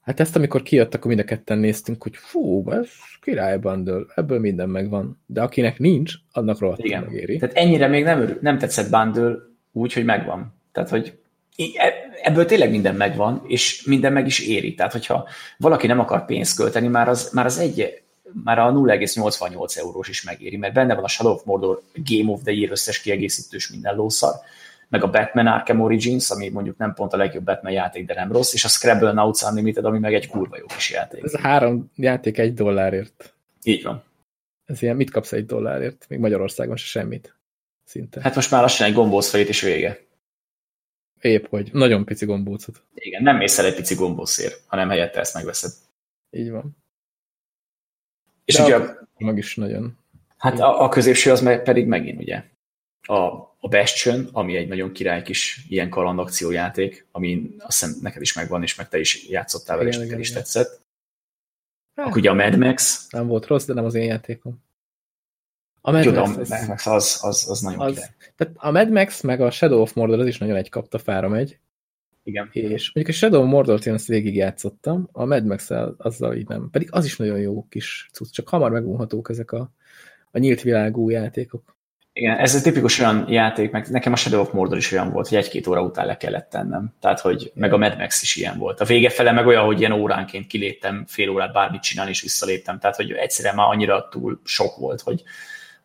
A: Hát ezt, amikor kijött, akkor mind a ketten néztünk, hogy fú, ez király bundle, ebből minden megvan. De akinek nincs, annak rohadtul
B: Igen.
A: megéri.
B: Tehát ennyire még nem, örül, nem tetszett bundle úgy, hogy megvan. Tehát, hogy e- ebből tényleg minden megvan, és minden meg is éri. Tehát, hogyha valaki nem akar pénzt költeni, már az, már az egy, már a 0,88 eurós is megéri, mert benne van a Shadow of Mordor Game of the Year összes kiegészítős minden lószar, meg a Batman Arkham Origins, ami mondjuk nem pont a legjobb Batman játék, de nem rossz, és a Scrabble Nauts Unlimited, ami meg egy kurva jó kis játék.
A: Ez három játék egy dollárért.
B: Így van.
A: Ez ilyen, mit kapsz egy dollárért? Még Magyarországon se semmit. Szinte. Hát,
B: most már lassan egy gombóc fejét is vége.
A: Épp, hogy nagyon pici gombócot.
B: Igen, nem mész el egy pici gombószért, hanem helyette ezt megveszed.
A: Így van.
B: És
A: De
B: ugye,
A: a- Meg is nagyon.
B: hát a, a középső az meg, pedig megint ugye a, a Bastion, ami egy nagyon király kis ilyen kalandakciójáték, ami azt hiszem neked is megvan, és meg te is játszottál vele, és neked
A: igen,
B: is tetszett.
A: Hát,
B: Akkor ugye a Mad Max,
A: nem volt rossz, de nem az én játékom. A Mad
B: Mad
A: Max,
B: a Mad Max az, az, az nagyon
A: az,
B: király.
A: tehát a Mad Max meg a Shadow of Mordor az is nagyon egy kaptafára megy,
B: Igen.
A: és mondjuk a Shadow of Mordor-t én azt végig játszottam, a Mad max azzal így nem. Pedig az is nagyon jó kis cucc, csak hamar megunhatók ezek a, a nyílt világú játékok.
B: Igen, ez egy tipikus olyan játék, meg nekem a Shadow of Mordor is olyan volt, hogy egy-két óra után le kellett tennem. Tehát, hogy meg a Mad Max is ilyen volt. A vége fele meg olyan, hogy ilyen óránként kiléptem, fél órát bármit csinálni, és visszaléptem. Tehát, hogy egyszerűen már annyira túl sok volt, hogy,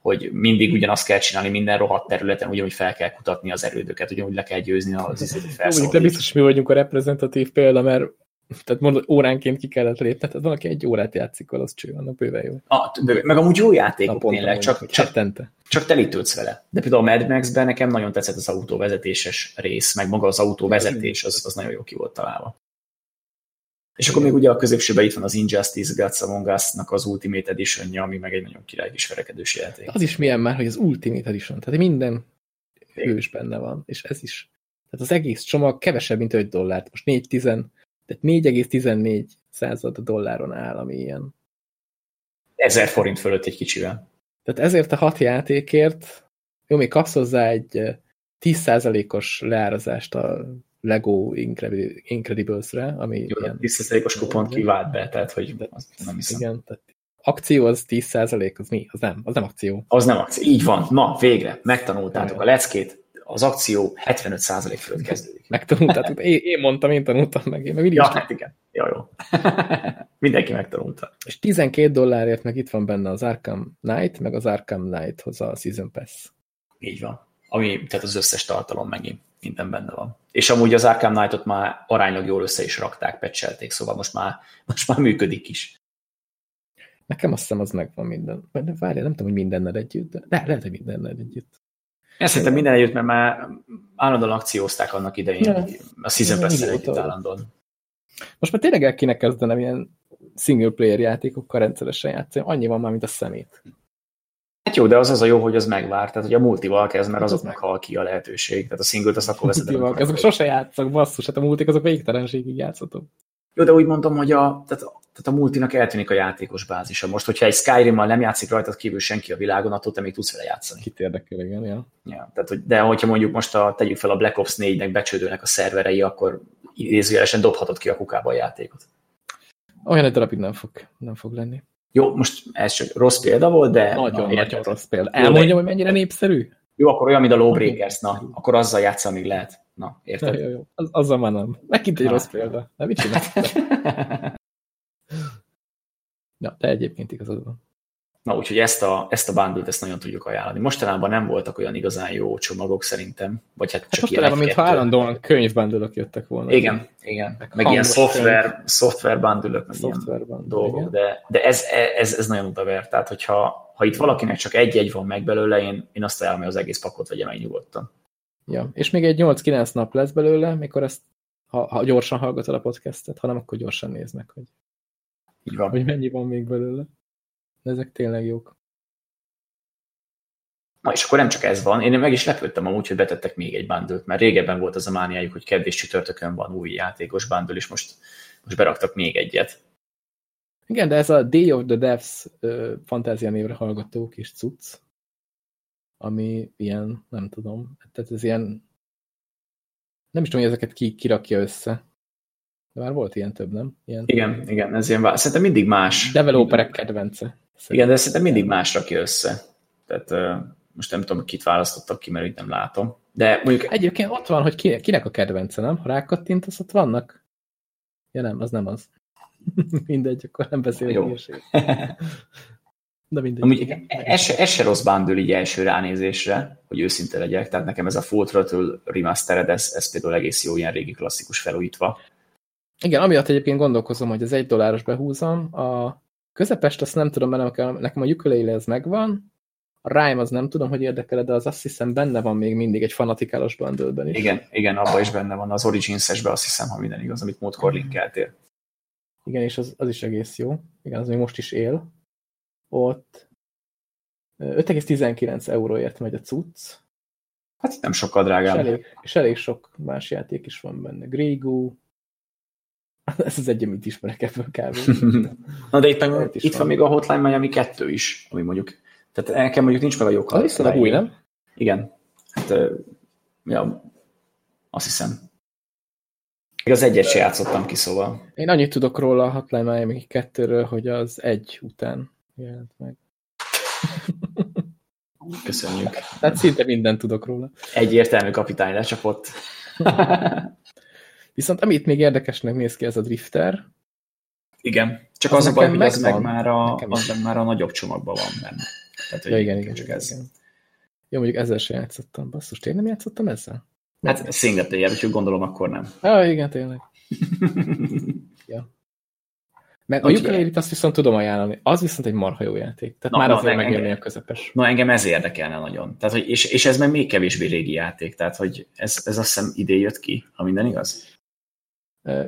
B: hogy mindig ugyanazt kell csinálni minden rohadt területen, ugyanúgy fel kell kutatni az erődöket, ugyanúgy le kell győzni az izét, hogy
A: de biztos mi vagyunk a reprezentatív példa, mert tehát mondod, óránként ki kellett lépni, tehát valaki egy órát játszik, az cső, annak bőven jó.
B: Ah, meg amúgy jó játékok
A: Naponta
B: tényleg,
A: mondjuk,
B: csak, csak,
A: hetente.
B: csak telítődsz vele. De például a Mad Max-ben nekem nagyon tetszett az autóvezetéses rész, meg maga az autóvezetés, az, az nagyon jó ki volt találva. És akkor még ugye a középsőben itt van az Injustice Gods Among Us-nak az Ultimate edition ami meg egy nagyon király kis verekedős játék.
A: Az is milyen már, hogy az Ultimate Edition, tehát minden hős benne van, és ez is. Tehát az egész csomag kevesebb, mint 5 dollárt. Most 4, 10, tehát 4,14 század dolláron áll, ami ilyen.
B: 1000 forint fölött egy kicsivel.
A: Tehát ezért a hat játékért, jó, még kapsz hozzá egy 10%-os leárazást a Lego Incredibles-re, ami
B: Jó, ilyen... 10%-os kupont kivált be, tehát hogy az nem
A: hiszem. Igen, tehát akció az 10%, az mi? Az nem, az nem akció.
B: Az nem akció. Így van. Na, végre, megtanultátok a leckét. Az akció 75% fölött kezdődik.
A: Megtanultátok. Én, én mondtam, én tanultam meg. Én meg
B: ja, hát igen. Ja, jó. Mindenki megtanulta.
A: És 12 dollárért meg itt van benne az Arkham Knight, meg az Arkham Knight-hoz a Season Pass.
B: Így van. Ami, tehát az összes tartalom megint minden benne van. És amúgy az Arkham Knight-ot már aránylag jól össze is rakták, pecselték, szóval most már, most már működik is.
A: Nekem azt hiszem, az megvan minden. De várj, nem tudom, hogy mindennel együtt, de, de lehet, hogy mindennel együtt.
B: Én szerintem minden együtt, mert már állandóan akciózták annak idején, ja. a Season pass együtt állandóan.
A: Most már tényleg el kéne kezdenem ilyen single player játékokkal rendszeresen játszani. Annyi van már, mint a szemét.
B: Hát jó, de az az a jó, hogy az megvár. Tehát, hogy a multival kezd, mert azoknak hal ki a lehetőség. Tehát a single-t azt akkor veszed.
A: Multival kezd, sose játszok, basszus, hát a multik azok végtelenségig játszhatom.
B: Jó, de úgy mondom, hogy a, tehát, tehát a multinak eltűnik a játékos bázisa. Most, hogyha egy Skyrim-mal nem játszik rajtad kívül senki a világon, attól te még tudsz vele játszani.
A: Kit érdekel, igen, ja.
B: ja tehát, hogy, de hogyha mondjuk most a, tegyük fel a Black Ops 4-nek becsődőnek a szerverei, akkor idézőjelesen dobhatod ki a kukába a játékot.
A: Olyan egy darabig nem fog, nem fog lenni.
B: Jó, most ez csak rossz példa volt, de...
A: Nagyon, na, nagyon rossz példa. Elmondjam, hogy mennyire népszerű?
B: Jó, akkor olyan, mint a Lawbreakers, na, akkor azzal játsz, amíg lehet. Na, érted?
A: Jó, jó. Az, azzal már nem. Megint egy na. rossz példa. Na, mit csinálsz? Na, de egyébként igazad van.
B: Na, úgyhogy ezt a, ezt a bundle ezt nagyon tudjuk ajánlani. Mostanában nem voltak olyan igazán jó csomagok szerintem, vagy hát, hát csak hát
A: mostanában, mintha állandóan könyvbundle jöttek volna.
B: Igen, igen. Meg, meg ilyen szoftver, szoftver bundle meg software ilyen bundle, dolgok, igen. de, de ez, ez, ez nagyon odaver. Tehát, hogyha ha itt valakinek csak egy-egy van meg belőle, én, én azt ajánlom, hogy az egész pakot vegye meg nyugodtan.
A: Ja, és még egy 8-9 nap lesz belőle, mikor ezt, ha, ha gyorsan hallgatod a podcastet, hanem akkor gyorsan nézd meg, hogy,
B: Így van.
A: hogy mennyi van még belőle. De ezek tényleg jók.
B: Na és akkor nem csak ez van, én meg is lepődtem amúgy, hogy betettek még egy bundle mert régebben volt az a mániájuk, hogy kedves csütörtökön van új játékos bundle, és most, most beraktak még egyet.
A: Igen, de ez a Day of the Devs uh, fantázia névre hallgató kis cucc, ami ilyen, nem tudom, tehát ez ilyen, nem is tudom, hogy ezeket ki, kirakja össze. De már volt ilyen több, nem? Ilyen
B: igen, igen, ez ilyen, szerintem mindig más.
A: Developerek kedvence. Szerintem.
B: Igen, de szerintem mindig más rakja össze. Tehát uh, most nem tudom, kit választottak ki, mert itt nem látom. De mondjuk...
A: Egyébként ott van, hogy kinek, kinek a kedvence, nem? Ha rákattintasz, ott vannak. Ja nem, az nem az. mindegy, akkor nem beszélünk
B: De mindegy. Amúgy ez, se, ez se rossz bundle így első ránézésre, hogy őszinte legyek, tehát nekem ez a Full Throttle Remastered, ez, ez például egész jó, ilyen régi klasszikus felújítva.
A: Igen, amiatt egyébként gondolkozom, hogy az egy dolláros behúzom, a közepest azt nem tudom, mert nekem a ukulele ez megvan, a Rhyme az nem tudom, hogy érdekel, de az azt hiszem benne van még mindig egy fanatikálos bundle is.
B: Igen, igen, abban is benne van, az Origins-esben azt hiszem, ha minden igaz, amit múltkor linkeltél.
A: Igen, és az, az is egész jó. Igen, az még most is él. Ott 5,19 euróért megy a cucc.
B: Hát nem sokkal drágább.
A: És elég, és elég sok más játék is van benne. Grégú. Ez az egy, amit ismerek ebből kb.
B: Na de itt, meg, itt van. van még a Hotline Miami 2 is, ami mondjuk, tehát nekem mondjuk nincs meg a jó
A: Az viszont új, nem?
B: Igen. Hát, ja, azt hiszem. Még az egyet se játszottam ki, szóval.
A: Én annyit tudok róla a Hotline Miami 2-ről, hogy az egy után jelent meg.
B: Köszönjük.
A: Tehát szinte mindent tudok róla.
B: Egyértelmű kapitány lecsapott.
A: Viszont amit még érdekesnek néz ki, ez a drifter.
B: Igen, csak az, az a baj, hogy ez meg már a, az meg már a nagyobb csomagban van benne.
A: Tehát, ja, igen, igen, csak igen, ez. Igen. Jó, mondjuk ezzel sem játszottam. Basszus, én nem játszottam ezzel?
B: Hát single player, úgyhogy gondolom akkor nem.
A: Ah, igen, tényleg. ja. Meg a ukulele azt viszont tudom ajánlani. Az viszont egy marha jó játék. Tehát na, már na, azért megérni a közepes.
B: Na, engem ez érdekelne nagyon. Tehát, hogy, és, és ez meg még kevésbé régi játék. Tehát, hogy ez, ez azt hiszem idén jött ki, ha minden igaz?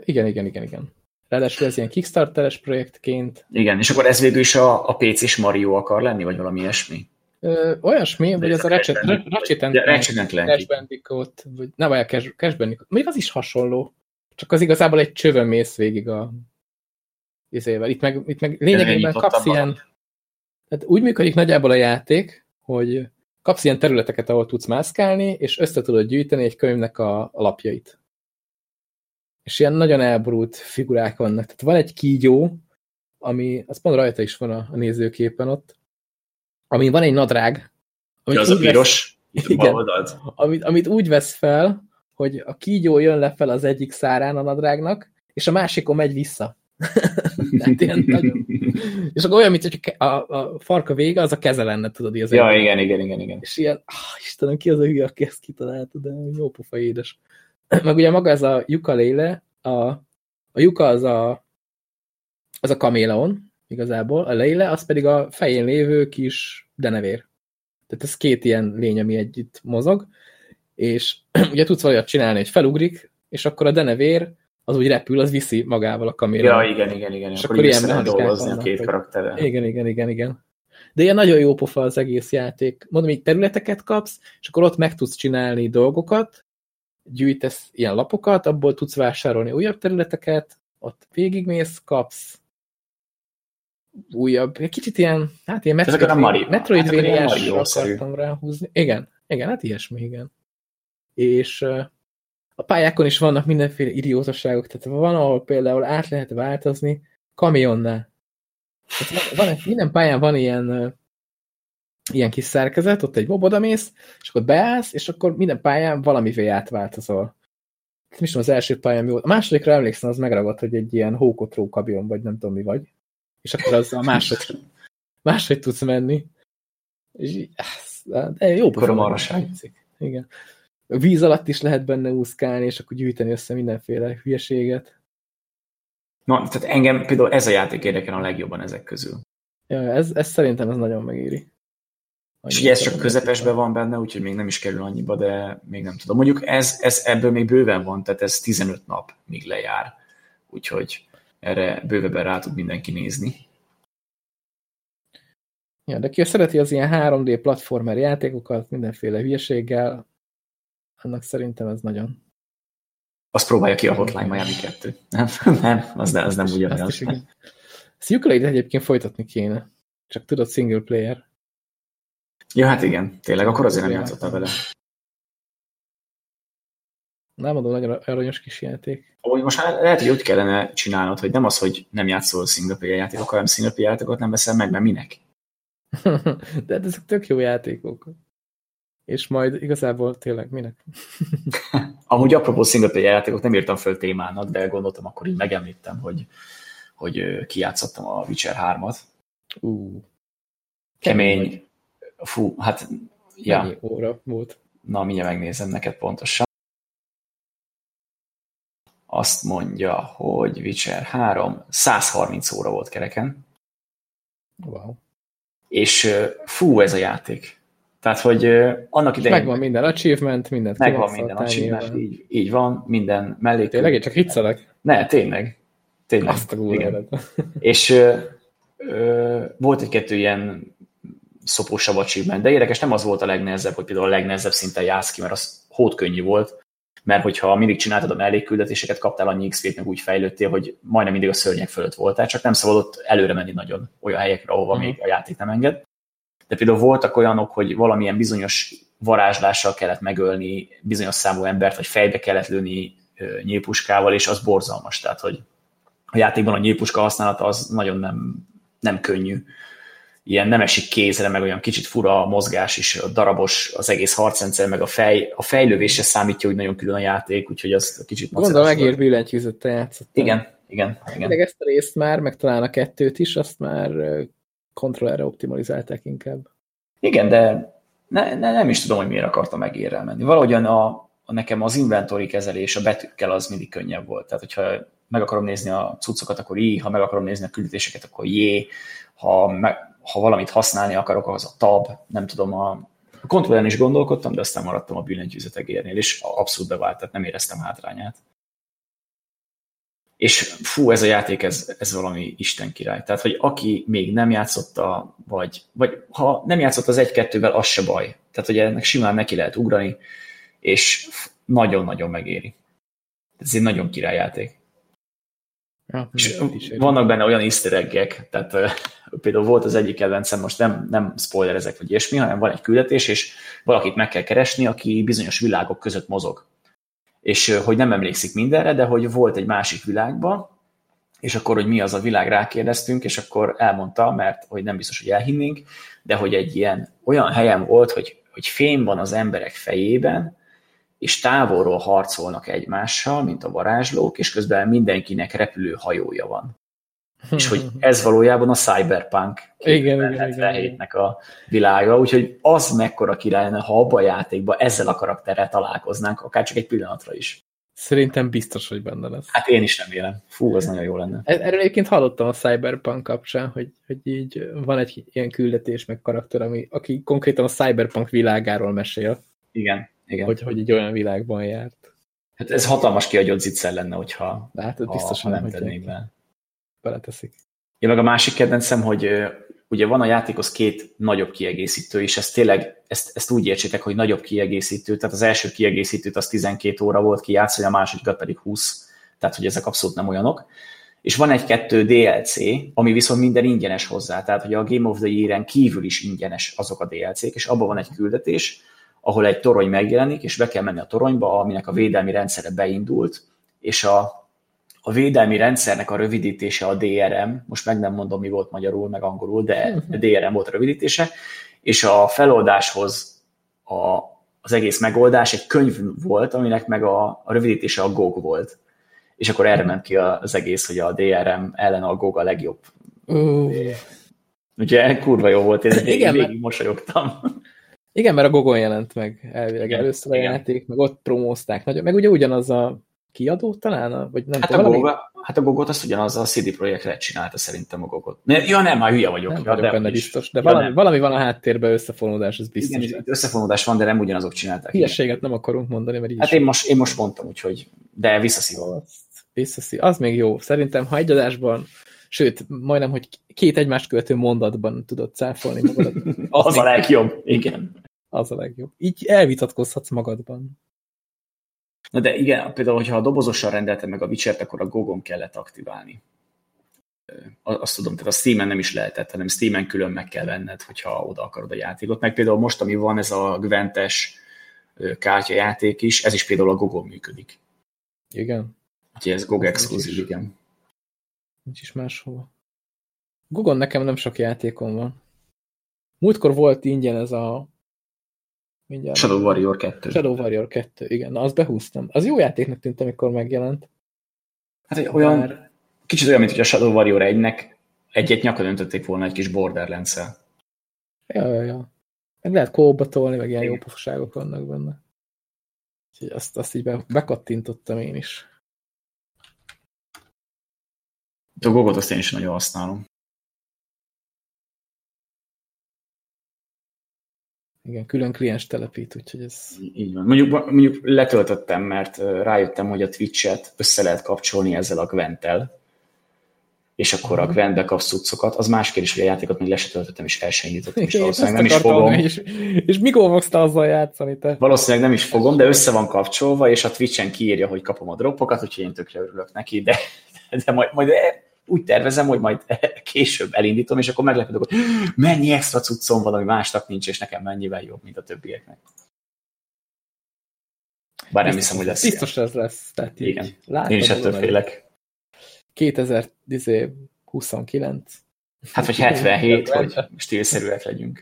A: Igen, igen, igen, igen. Ráadásul ez ilyen Kickstarteres projektként.
B: Igen, és akkor ez végül is a, a PC-s Mario akar lenni, vagy valami ilyesmi?
A: Ö, olyasmi, vagy ez a Ratchet, Ratchet and Clank, Crash Bandicoot, vagy nem vagy a Crash, Crash Bandicoot, még az is hasonló. Csak az igazából egy csövön mész végig a izével. Itt meg, itt meg lényegében kapsz ilyen, tehát úgy működik nagyjából a játék, hogy kapsz ilyen területeket, ahol tudsz mászkálni, és össze tudod gyűjteni egy könyvnek a alapjait. És ilyen nagyon elborult figurák vannak. Tehát van egy kígyó, ami, az pont rajta is van a, a nézőképen ott, ami van egy nadrág.
B: Amit ja, az a piros?
A: Vesz, igen, amit, amit úgy vesz fel, hogy a kígyó jön le fel az egyik szárán a nadrágnak, és a másikon megy vissza. Tehát ilyen nagyon... És akkor olyan, mint hogy a, a farka vége, az a keze lenne, tudod, az
B: Ja, igen, igen, igen, igen.
A: És ilyen, ah, Istenem, ki az a hülye, aki ezt kitalálta, de jó pofa édes. Meg ugye maga ez a léle, a, a Yuka az a, az a kaméleon, igazából, a Leile, az pedig a fején lévő kis denevér. Tehát ez két ilyen lény, ami együtt mozog, és ugye tudsz valamit csinálni, hogy felugrik, és akkor a denevér az úgy repül, az viszi magával a kaméra.
B: Ja, igen, igen, igen. És akkor, akkor ilyen dolgozni a két karakterrel.
A: Igen, igen, igen, igen. De ilyen nagyon jó pofa az egész játék. Mondom, így területeket kapsz, és akkor ott meg tudsz csinálni dolgokat, gyűjtesz ilyen lapokat, abból tudsz vásárolni újabb területeket, ott végigmész, kapsz újabb, egy kicsit ilyen, hát ilyen Metroidvania-s hát akartam ráhúzni. Igen, igen, hát ilyesmi, igen. És a pályákon is vannak mindenféle idiótaságok, tehát van, ahol például át lehet változni kamionnál. Tehát van, minden pályán van ilyen, ilyen kis szerkezet, ott egy bobodamész, és akkor beállsz, és akkor minden pályán valamivé átváltozol. Nem is az első pályán mi volt. A másodikra emlékszem, az megragadt, hogy egy ilyen hókotró kabion, vagy nem tudom mi vagy. És akkor az a másod, máshogy tudsz menni. És, de jó,
B: akkor a maraság.
A: Igen víz alatt is lehet benne úszkálni, és akkor gyűjteni össze mindenféle hülyeséget.
B: Na, tehát engem például ez a játék érdekel a legjobban ezek közül.
A: Ja, ez, ez szerintem ez nagyon megéri.
B: És ugye ez csak közepesben van benne, úgyhogy még nem is kerül annyiba, de még nem tudom. Mondjuk ez, ez ebből még bőven van, tehát ez 15 nap, míg lejár. Úgyhogy erre bővebben rá tud mindenki nézni.
A: Ja, de ki szereti az ilyen 3D platformer játékokat, mindenféle hülyeséggel, annak szerintem ez nagyon...
B: Azt próbálja ki a Hotline Miami 2. Nem, nem, az, ne, az nem ugyanaz.
A: Ezt ukulele egyébként folytatni kéne. Csak tudod, single player.
B: Ja, hát igen, tényleg, akkor azért nem játszottál vele.
A: Nem mondom, nagyon aranyos kis játék.
B: Úgy most már lehet, hogy úgy kellene csinálnod, hogy nem az, hogy nem játszol single player játékokkal, hanem single player játékokat nem veszel meg, mert minek?
A: De hát ezek tök jó játékok és majd igazából tényleg minek?
B: Amúgy apropó single játékot nem írtam föl témának, de gondoltam, akkor így megemlítem, hogy, hogy kijátszottam a Witcher 3-at.
A: Uh,
B: kemény. kemény. Fú, hát ja.
A: Mennyi óra volt?
B: Na, mindjárt megnézem neked pontosan. Azt mondja, hogy Witcher 3 130 óra volt kereken.
A: Wow.
B: És fú, ez a játék. Tehát, hogy annak idején...
A: Megvan minden achievement, mindent
B: Megvan minden achievement, így, így van, minden mellék.
A: Tényleg, én csak hiccelek?
B: Ne, tényleg. Tényleg.
A: Azt a igen.
B: És ö, ö, volt egy-kettő ilyen szopósabb achievement, de érdekes, nem az volt a legnehezebb, hogy például a legnehezebb szinten jársz ki, mert az hótkönnyű volt, mert hogyha mindig csináltad a mellékküldetéseket, kaptál annyi XP-t, meg úgy fejlődtél, hogy majdnem mindig a szörnyek fölött voltál, csak nem szabadott előre menni nagyon olyan helyekre, ahova uh-huh. még a játék nem enged de például voltak olyanok, hogy valamilyen bizonyos varázslással kellett megölni bizonyos számú embert, vagy fejbe kellett lőni nyílpuskával, és az borzalmas. Tehát, hogy a játékban a nyílpuska használata az nagyon nem, nem könnyű. Ilyen nem esik kézre, meg olyan kicsit fura a mozgás is, a darabos, az egész harcrendszer, meg a, fej, a fejlővése számítja, hogy nagyon külön a játék, úgyhogy az kicsit
A: Gondolom megír billentyűzettel játszottam.
B: Igen, igen, igen.
A: Még ezt a részt már, meg talán a kettőt is, azt már kontrollerre optimalizálták inkább.
B: Igen, de ne, ne, nem is tudom, hogy miért akartam megérrel menni. Valahogyan a, a nekem az inventory kezelés a betűkkel az mindig könnyebb volt. Tehát, hogyha meg akarom nézni a cuccokat, akkor I, ha meg akarom nézni a küldetéseket, akkor J, ha, meg, ha valamit használni akarok, az a tab, nem tudom, a, a kontrolleren is gondolkodtam, de aztán maradtam a billentyűzetegérnél, és abszolút bevált, tehát nem éreztem hátrányát. És fú, ez a játék, ez, ez valami Isten király. Tehát, hogy aki még nem játszotta, vagy, vagy ha nem játszott az egy-kettővel, az se baj. Tehát, hogy ennek simán neki lehet ugrani, és nagyon-nagyon megéri. Ez egy nagyon királyjáték. Ja, és vannak benne olyan easter tehát uh, például volt az egyik kedvencem, most nem, nem spoiler ezek vagy ilyesmi, hanem van egy küldetés, és valakit meg kell keresni, aki bizonyos világok között mozog. És hogy nem emlékszik mindenre, de hogy volt egy másik világban, és akkor, hogy mi az a világ, rákérdeztünk, és akkor elmondta, mert hogy nem biztos, hogy elhinnénk, de hogy egy ilyen olyan helyen volt, hogy, hogy fém van az emberek fejében, és távolról harcolnak egymással, mint a varázslók, és közben mindenkinek repülő hajója van. és hogy ez valójában a Cyberpunk
A: igen, igen, igen,
B: a világa, úgyhogy az mekkora király lenne, ha abban a játékban ezzel a karakterrel találkoznánk, akár csak egy pillanatra is.
A: Szerintem biztos, hogy benne lesz.
B: Hát én is nem vélem. Fú, az nagyon jó lenne.
A: E- erről egyébként hallottam a Cyberpunk kapcsán, hogy, hogy így van egy ilyen küldetés, meg karakter, ami, aki konkrétan a Cyberpunk világáról mesél.
B: Igen. Igen.
A: Hogy, hogy egy olyan világban járt.
B: Hát ez hatalmas kiagyott zicser lenne, hogyha
A: De hát, biztosan
B: ha nem tennék be.
A: Beleteszik.
B: Ja, meg a másik kedvencem, hogy ugye van a játékhoz két nagyobb kiegészítő, és ezt tényleg, ezt, ezt úgy értsétek, hogy nagyobb kiegészítő, tehát az első kiegészítőt az 12 óra volt kijátszani, a másodikat pedig 20, tehát hogy ezek abszolút nem olyanok. És van egy-kettő DLC, ami viszont minden ingyenes hozzá, tehát hogy a Game of the Year-en kívül is ingyenes azok a DLC-k, és abban van egy küldetés, ahol egy torony megjelenik, és be kell menni a toronyba, aminek a védelmi rendszere beindult, és a, a védelmi rendszernek a rövidítése a DRM, most meg nem mondom, mi volt magyarul, meg angolul, de a DRM volt a rövidítése, és a feloldáshoz a, az egész megoldás egy könyv volt, aminek meg a, a rövidítése a GOG volt. És akkor erre ment ki az egész, hogy a DRM ellen a GOG a legjobb.
A: Uh.
B: Ugye kurva jó volt, én végig, végig mosolyogtam.
A: Igen, mert a Gogon jelent meg elvileg igen, először a igen. játék, meg ott promózták nagyon, meg ugye ugyanaz a kiadó talán, vagy nem
B: hát, a valami... Goga, hát a Gogot azt ugyanaz a CD Projekt csinálta szerintem a Gogot. Ne, ja nem, már hülye vagyok.
A: Nem
B: ja,
A: vagyok benne biztos, de ja, valami, valami van a háttérben, összefonódás, ez biztos.
B: Igen, összefonódás van, de nem ugyanazok csinálták.
A: Hülyeséget nem akarunk mondani, mert így
B: Hát én most, én most mondtam, úgyhogy, de visszaszívom.
A: Visszaszív. Az még jó. Szerintem, ha egy adásban sőt, majdnem, hogy két egymást követő mondatban tudod cáfolni magadat.
B: Az, az a legjobb, igen.
A: Az a legjobb. Így elvitatkozhatsz magadban.
B: Na de igen, például, hogyha a dobozosan rendelted meg a witcher akkor a Gogon kellett aktiválni. Azt tudom, tehát a Steam-en nem is lehetett, hanem Steam-en külön meg kell venned, hogyha oda akarod a játékot. Meg például most, ami van, ez a Gwentes kártyajáték is, ez is például a Gogon működik.
A: Igen.
B: Úgyhogy ez GOG exkluzív, igen.
A: Nincs is máshova. Gogon nekem nem sok játékom van. Múltkor volt ingyen ez a
B: Mindjárt. Shadow Warrior 2.
A: Shadow Warrior 2, igen. Na, azt behúztam. Az jó játéknak tűnt, amikor megjelent.
B: Hát egy olyan, Bár... kicsit olyan, mint hogy a Shadow Warrior 1-nek egyet nyakon öntötték volna egy kis borderlands -el.
A: Ja, ja, ja. Meg lehet kóba tolni, meg ilyen igen. jó pofaságok vannak benne. Úgyhogy azt, azt így be, bekattintottam én is.
B: A gogot azt én is nagyon használom.
A: Igen, külön kliens telepít, úgyhogy ez...
B: Így van. Mondjuk, mondjuk letöltöttem, mert rájöttem, hogy a Twitch-et össze lehet kapcsolni ezzel a Gwentel, és akkor a Gwentbe kapsz cuccokat. Az más kérdés, hogy a játékot még le se töltöttem, és el sem indítottam, és valószínűleg nem is fogom.
A: És, és mikor fogsz te azzal játszani te?
B: Valószínűleg nem is fogom, de össze van kapcsolva, és a Twitch-en kiírja, hogy kapom a dropokat, úgyhogy én tökre örülök neki, de, de majd, majd úgy tervezem, hogy majd később elindítom, és akkor meglepődök, hogy mennyi extra cuccom van, ami másnak nincs, és nekem mennyivel jobb, mint a többieknek. Bár nem hiszem, hogy lesz
A: Biztos ilyen. ez lesz. Tehát
B: Igen. Látod, Én is ettől félek.
A: 2029.
B: Hát, vagy 77, hogy stílszerűek legyünk.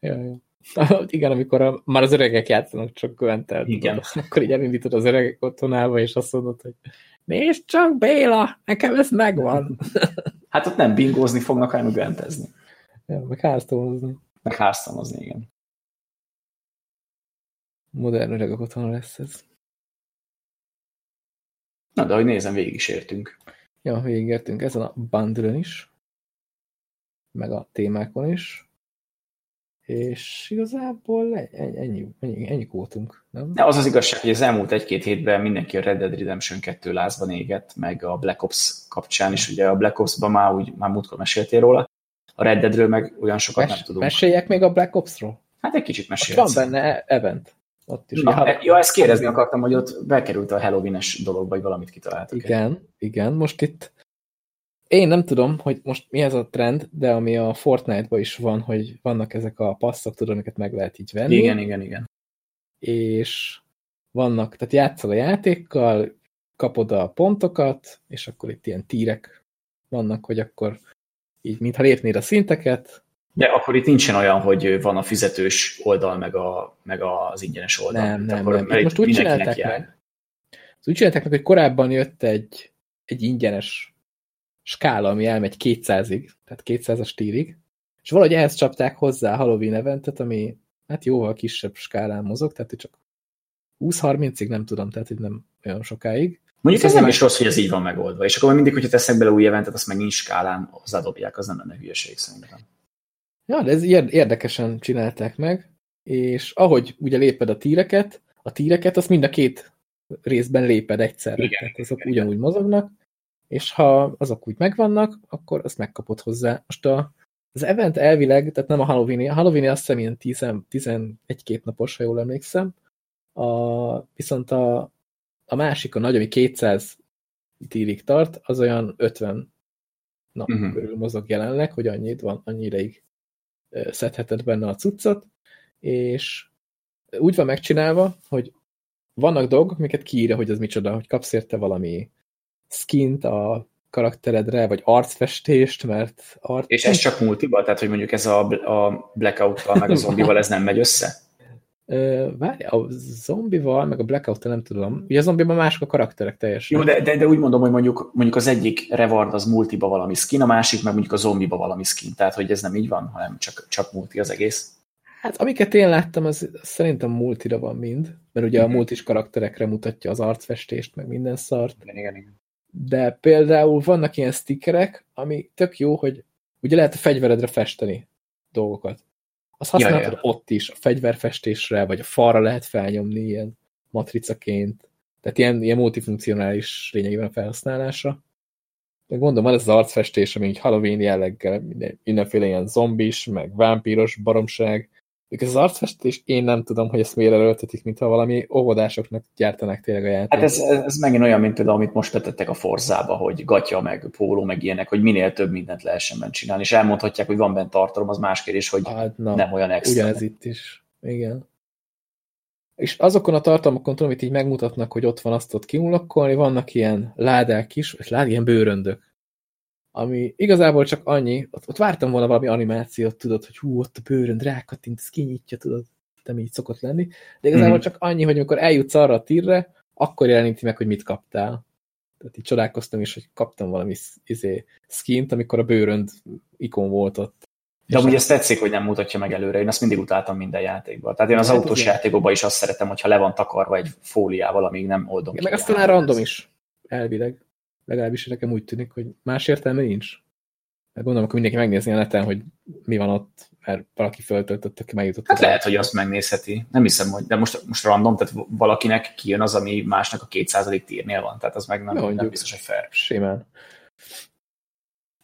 A: Ja, ja. Igen, amikor a, már az öregek játszanak csak Gwentel,
B: Igen.
A: akkor így elindítod az öregek otthonába, és azt mondod, hogy Nézd csak, Béla, nekem ez megvan.
B: hát ott nem bingózni fognak, hanem gwentezni.
A: Ja, meg háztomozni.
B: Meg háztomozni, igen.
A: Modern öregek otthon lesz ez.
B: Na, de hogy nézem, végig is értünk.
A: Ja, végigértünk ezen a bundle is, meg a témákon is. És igazából ennyi, ennyi, ennyi voltunk, nem?
B: De az az igazság, hogy az elmúlt egy-két hétben mindenki a Red Dead Redemption 2 lázban égett, meg a Black Ops kapcsán is, ugye a Black Ops-ban már, úgy, már múltkor meséltél róla, a Red Deadről meg olyan sokat Mes, nem tudunk.
A: Meséljek még a Black Ops-ról?
B: Hát egy kicsit mesélsz.
A: Van benne event.
B: Ott is. Na, ja, ezt kérdezni akartam, hogy ott bekerült a Halloween-es vagy valamit kitaláltak.
A: Igen, egy. igen. Most itt én nem tudom, hogy most mi ez a trend, de ami a Fortnite-ban is van, hogy vannak ezek a passzok, tudom, amiket meg lehet így venni.
B: Igen, igen, igen.
A: És vannak, tehát játszol a játékkal, kapod a pontokat, és akkor itt ilyen tírek vannak, hogy akkor így, mintha lépnéd a szinteket.
B: De akkor itt nincsen olyan, hogy van a fizetős oldal, meg, a, meg az ingyenes oldal.
A: Nem, nem, akkor, nem. Most úgy csinálták meg, úgy csinálták meg, hogy korábban jött egy, egy ingyenes skála, ami elmegy 200-ig, tehát 200-as tírig, és valahogy ehhez csapták hozzá a Halloween eventet, ami hát jóval kisebb skálán mozog, tehát csak 20-30-ig nem tudom, tehát hogy nem olyan sokáig.
B: Mondjuk ez nem is rossz, hogy ez így van megoldva, és akkor mindig, hogyha tesznek bele új eventet, azt meg nincs skálán hozzádobják, az nem lenne hülyeség szerintem.
A: Ja, de ez érdekesen csinálták meg, és ahogy ugye léped a tíreket, a tíreket azt mind a két részben léped egyszerre, igen, tehát azok igen, ugyanúgy mozognak, és ha azok úgy megvannak, akkor azt megkapod hozzá. Most a, az event elvileg, tehát nem a Halloween, a Halloween azt hiszem ilyen 11-2 napos, ha jól emlékszem, a, viszont a, a másik, a nagy, ami 200 tírig tart, az olyan 50 nap uh mhm. -huh. körül mozog jelenleg, hogy annyit van, annyi ideig szedheted benne a cuccot, és úgy van megcsinálva, hogy vannak dolgok, amiket kiírja, hogy az micsoda, hogy kapsz érte valami skint a karakteredre, vagy arcfestést, mert arc...
B: És ez csak multiba? Tehát, hogy mondjuk ez a, a blackout-val, meg a zombival ez nem megy össze?
A: Várj, a zombival, meg a blackout nem tudom. Ugye a zombiban mások a karakterek teljesen.
B: Jó, de, de, de úgy mondom, hogy mondjuk, mondjuk az egyik reward az multiba valami skin, a másik meg mondjuk a zombiba valami skin. Tehát, hogy ez nem így van, hanem csak, csak multi az egész.
A: Hát amiket én láttam, az, az szerintem multira van mind, mert ugye mm -hmm. a mhm. multis karakterekre mutatja az arcfestést, meg minden szart.
B: Igen, igen, igen
A: de például vannak ilyen stickerek, ami tök jó, hogy ugye lehet a fegyveredre festeni dolgokat. Azt használhatod ja, ja. ott is, a fegyverfestésre, vagy a falra lehet felnyomni ilyen matricaként. Tehát ilyen, ilyen multifunkcionális lényegében a felhasználása. De gondolom, ez az arcfestés, ami így Halloween jelleggel mindenféle ilyen zombis, meg vámpíros baromság, ez az arcfestés, én nem tudom, hogy ezt miért erőltetik, mintha valami óvodásoknak gyártanak tényleg a játékot.
B: Hát ez, ez megint olyan, mint például, amit most betettek a forzába, hogy gatya, meg póló, meg ilyenek, hogy minél több mindent lehessen benne csinálni, és elmondhatják, hogy van bent tartalom, az más kérdés, hogy hát, na, nem olyan extra.
A: Ugyanez itt is, igen. És azokon a tartalmakon, tudom, amit így megmutatnak, hogy ott van azt ott kiunlokkolni, vannak ilyen ládák is, és lád, ilyen bőröndök ami igazából csak annyi, ott, ott vártam volna valami animációt, tudod, hogy hú, ott a bőrön rákattint, ez kinyitja, tudod, nem így szokott lenni, de igazából mm. csak annyi, hogy amikor eljutsz arra a tírre, akkor jeleníti meg, hogy mit kaptál. Tehát így csodálkoztam is, hogy kaptam valami izé, skint, amikor a bőrönd ikon volt ott.
B: De amúgy ezt tetszik, hogy nem mutatja meg előre. Én azt mindig utáltam minden játékban. Tehát én az hát autós játékokban is azt szeretem, hogyha le van takarva egy fóliával, amíg nem oldom
A: ja, ki. Meg aztán random is, elvileg. Legalábbis nekem úgy tűnik, hogy más értelme nincs. Mert gondolom, akkor mindenki megnézni a neten, hogy mi van ott, mert valaki föltöltötte, ki megjutott.
B: Hát lehet, hogy azt megnézheti. Nem hiszem, hogy, de most, most random, tehát valakinek kijön az, ami másnak a 200. tírnél van, tehát az meg nem, Jó, nem biztos, hogy fair.
A: Simán.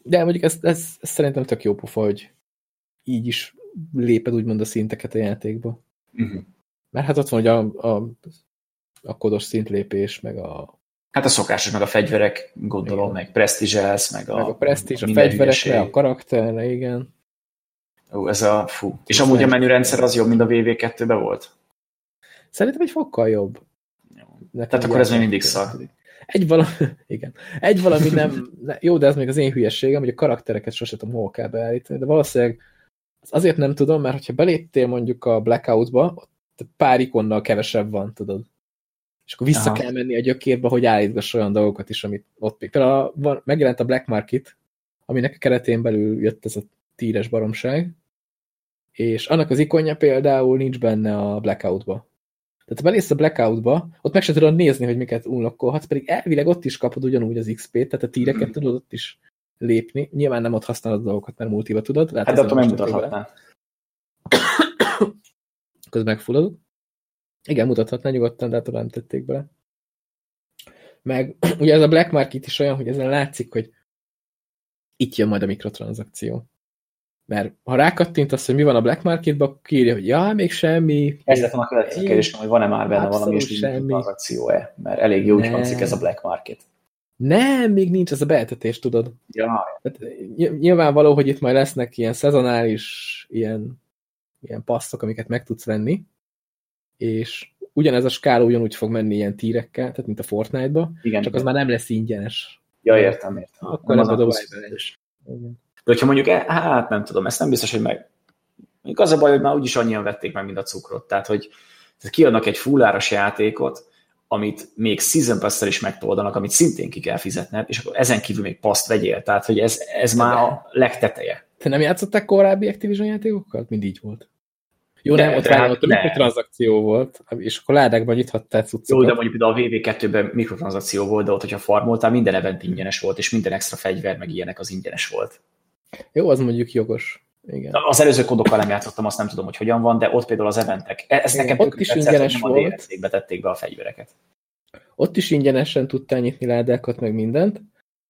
A: De mondjuk ez, ez, ez szerintem tök jó pofa, hogy így is léped úgymond a szinteket a játékba. Uh mhm. -huh. Mert hát ott van, hogy a, a, a kodos szintlépés, meg a
B: Hát a szokásos, meg a fegyverek, gondolom, igen. meg presztizselsz, meg a...
A: Meg a presztízs, a fegyverekre, a karakterre, igen.
B: Ó, ez a... Fú. És amúgy a menürendszer az jobb, mint a VV2-ben volt?
A: Szerintem egy fokkal jobb.
B: Jó. Tehát akkor ez még mindig szar.
A: Egy valami, igen. Egy valami nem, jó, de ez még az én hülyességem, hogy a karaktereket sosem tudom hol kell beállítani, de valószínűleg azért nem tudom, mert hogyha beléptél mondjuk a Blackout-ba, ott pár ikonnal kevesebb van, tudod és akkor vissza Aha. kell menni a gyökérbe, hogy állítgass olyan dolgokat is, amit ott például a, van, megjelent a Black Market, aminek a keretén belül jött ez a tíres baromság, és annak az ikonja például nincs benne a Blackout-ba. Tehát ha belész a Blackout-ba, ott meg sem tudod nézni, hogy miket unlockolhatsz, pedig elvileg ott is kapod ugyanúgy az XP-t, tehát a tíreket mm. tudod ott is lépni. Nyilván nem ott használod dolgokat, mert multiba tudod.
B: Lehet hát de attól megmutathatnál.
A: közben megfulladok. Igen, mutathatná nyugodtan, de hát nem tették bele. Meg ugye ez a Black Market is olyan, hogy ezen látszik, hogy itt jön majd a mikrotranszakció. Mert ha rákattintasz, hogy mi van a Black Marketban, akkor írja, hogy ja, még semmi.
B: Ez lett a következő kérdés, hogy van-e már benne valami és tranzakció-e, mert elég jó, hogy hangzik ez a Black Market.
A: Nem, még nincs, ez a beeltetés, tudod.
B: Ja.
A: Hát, nyilvánvaló, hogy itt majd lesznek ilyen szezonális, ilyen, ilyen passzok, amiket meg tudsz venni, és ugyanez a skála ugyanúgy fog menni ilyen tírekkel, tehát mint a Fortnite-ba, Igen, csak az már nem lesz ingyenes.
B: Ja, értem, értem.
A: Akkor nem, az a
B: De hogyha mondjuk, e, hát nem tudom, ezt nem biztos, hogy meg... Mondjuk az a baj, hogy már úgyis annyian vették meg, mint a cukrot. Tehát, hogy tehát kiadnak egy fulláros játékot, amit még Season pass is megtoldanak, amit szintén ki kell fizetned, és akkor ezen kívül még paszt vegyél. Tehát, hogy ez, ez már a legteteje.
A: Te nem játszották korábbi Activision játékokat? Mind így volt. Jó, de, nem, ott, rá, ott mikrotranszakció volt, és akkor ládákban nyithattál cuccokat.
B: Jó, de mondjuk például a VV2-ben mikrotranszakció volt, de ott, hogyha farmoltál, minden event ingyenes volt, és minden extra fegyver, meg ilyenek az ingyenes volt.
A: Jó, az mondjuk jogos. Igen.
B: Az előző kódokkal nem játszottam, azt nem tudom, hogy hogyan van, de ott például az eventek. E- ez Igen, nekem
A: ott is tetszett, ingyenes volt.
B: A tették be a fegyvereket.
A: Ott is ingyenesen tudtál nyitni ládákat, meg mindent,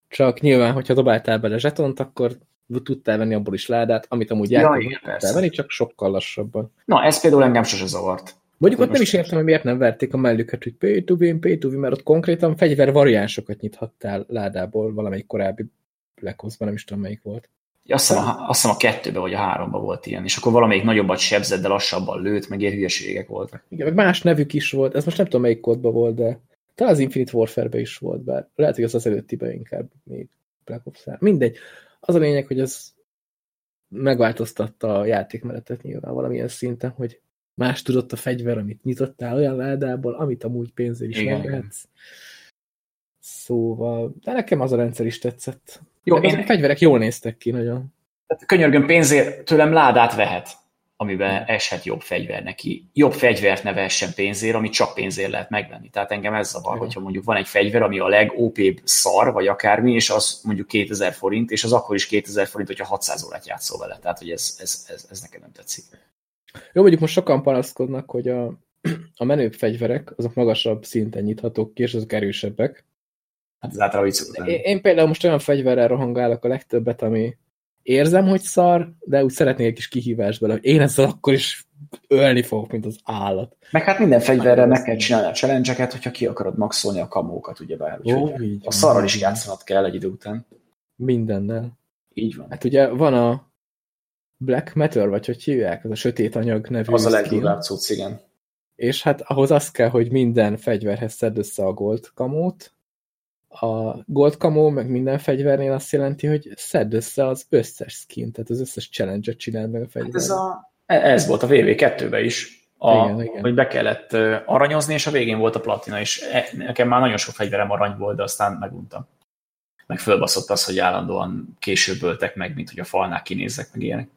A: csak nyilván, hogyha dobáltál bele zsetont, akkor tudtál venni abból is ládát, amit amúgy ja, tudtál venni, csak sokkal lassabban.
B: Na, ez például engem sose zavart.
A: Mondjuk ott nem is értem, hogy miért nem verték a mellüket, hogy pay to win, pay to win, mert ott konkrétan fegyver variánsokat nyithattál ládából valamelyik korábbi Black Ops-ban, nem is tudom melyik volt.
B: Ja, azt, hiszem a, azt hiszem a kettőben vagy a háromban volt ilyen, és akkor valamelyik nagyobbat sebzett, de lassabban lőtt, meg ilyen hülyeségek voltak.
A: Igen, meg más nevük is volt, ez most nem tudom melyik kódban volt, de talán az Infinite Warfare-be is volt, bár lehet, hogy az az előttiben inkább még Black ops -el. Mindegy. Az a lényeg, hogy ez megváltoztatta a játékmenetet nyilván valamilyen szinten, hogy más tudott a fegyver, amit nyitottál olyan ládából, amit amúgy pénzért is megvehetsz. Szóval, de nekem az a rendszer is tetszett. Jó, én... a fegyverek jól néztek ki nagyon.
B: Tehát könyörgöm pénzért tőlem ládát vehet amiben eshet jobb fegyver neki. Jobb fegyvert ne vehessen pénzért, amit csak pénzért lehet megvenni. Tehát engem ez zavar, hogyha mondjuk van egy fegyver, ami a legop szar, vagy akármi, és az mondjuk 2000 forint, és az akkor is 2000 forint, hogyha 600 órát játszol vele. Tehát, hogy ez, ez, ez, ez nekem nem tetszik.
A: Jó, mondjuk most sokan panaszkodnak, hogy a, a menőbb fegyverek, azok magasabb szinten nyithatók ki, és azok erősebbek.
B: Hát ez általában
A: én, én például most olyan fegyverrel rohangálok a legtöbbet, ami, érzem, hogy szar, de úgy szeretnék egy kis kihívást bele, hogy én ezzel akkor is ölni fogok, mint az állat.
B: Meg hát minden fegyverrel meg kell csinálni a challenge hogyha ki akarod maxolni a kamókat, ugyebár. Ó, így a szarral is játszanod kell egy idő után.
A: Mindennel.
B: Így van.
A: Hát ugye van a Black Matter, vagy hogy hívják, az a sötét anyag nevű
B: Az a legdurvább cucc, igen.
A: És hát ahhoz az kell, hogy minden fegyverhez szedd össze a gold kamót, a Gold Camo, meg minden fegyvernél azt jelenti, hogy szedd össze az összes skin, tehát az összes challenge-et csináld meg a fegyver. Hát
B: ez, a, ez volt a VV2-ben is, a, igen, igen. hogy be kellett aranyozni, és a végén volt a platina, és e, nekem már nagyon sok fegyverem arany volt, de aztán meguntam. Meg fölbaszott az, hogy állandóan később öltek meg, mint hogy a falnál kinézzek, meg ilyenek.